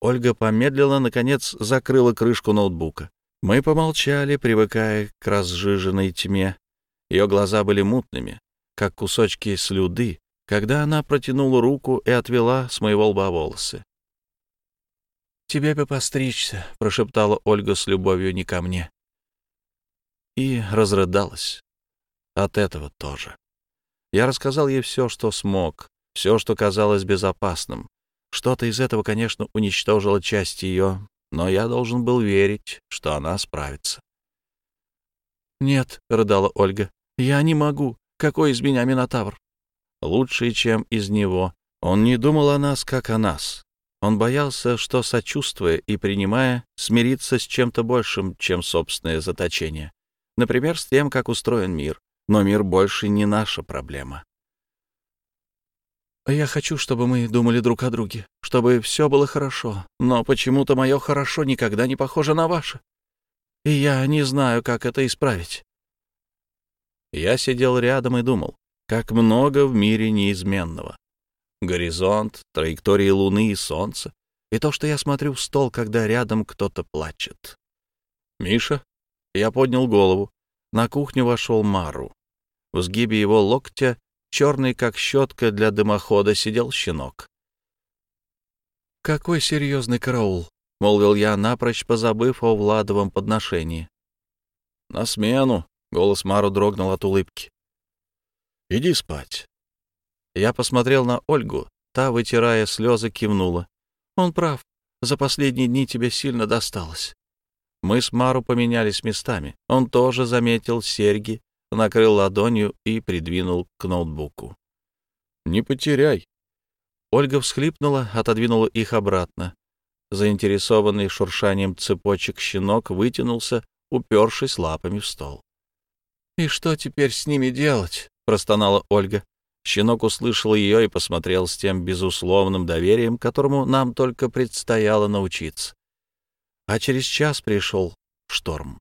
Speaker 1: Ольга помедлила, наконец закрыла крышку ноутбука. Мы помолчали, привыкая к разжиженной тьме. Ее глаза были мутными, как кусочки слюды, когда она протянула руку и отвела с моего лба волосы. «Тебе бы постричься», — прошептала Ольга с любовью не ко мне. И разрыдалась. От этого тоже. Я рассказал ей все, что смог, все, что казалось безопасным. Что-то из этого, конечно, уничтожило часть ее, но я должен был верить, что она справится. «Нет», — рыдала Ольга, — «я не могу. Какой из меня Минотавр?» «Лучший, чем из него. Он не думал о нас, как о нас. Он боялся, что, сочувствуя и принимая, смириться с чем-то большим, чем собственное заточение. Например, с тем, как устроен мир. Но мир больше не наша проблема. Я хочу, чтобы мы думали друг о друге, чтобы все было хорошо, но почему-то мое «хорошо» никогда не похоже на ваше. И я не знаю, как это исправить. Я сидел рядом и думал, как много в мире неизменного. Горизонт, траектории Луны и Солнца, и то, что я смотрю в стол, когда рядом кто-то плачет. «Миша?» Я поднял голову. На кухню вошел Мару. В сгибе его локтя черный, как щетка для дымохода, сидел щенок. «Какой серьезный караул!» — молвил я, напрочь позабыв о Владовом подношении. «На смену!» — голос Мару дрогнул от улыбки. «Иди спать». Я посмотрел на Ольгу. Та, вытирая слезы, кивнула. «Он прав. За последние дни тебе сильно досталось». Мы с Мару поменялись местами. Он тоже заметил серьги, накрыл ладонью и придвинул к ноутбуку. «Не потеряй». Ольга всхлипнула, отодвинула их обратно. Заинтересованный шуршанием цепочек щенок вытянулся, упершись лапами в стол. «И что теперь с ними делать?» — простонала Ольга. Щенок услышал ее и посмотрел с тем безусловным доверием, которому нам только предстояло научиться. А через час пришел шторм.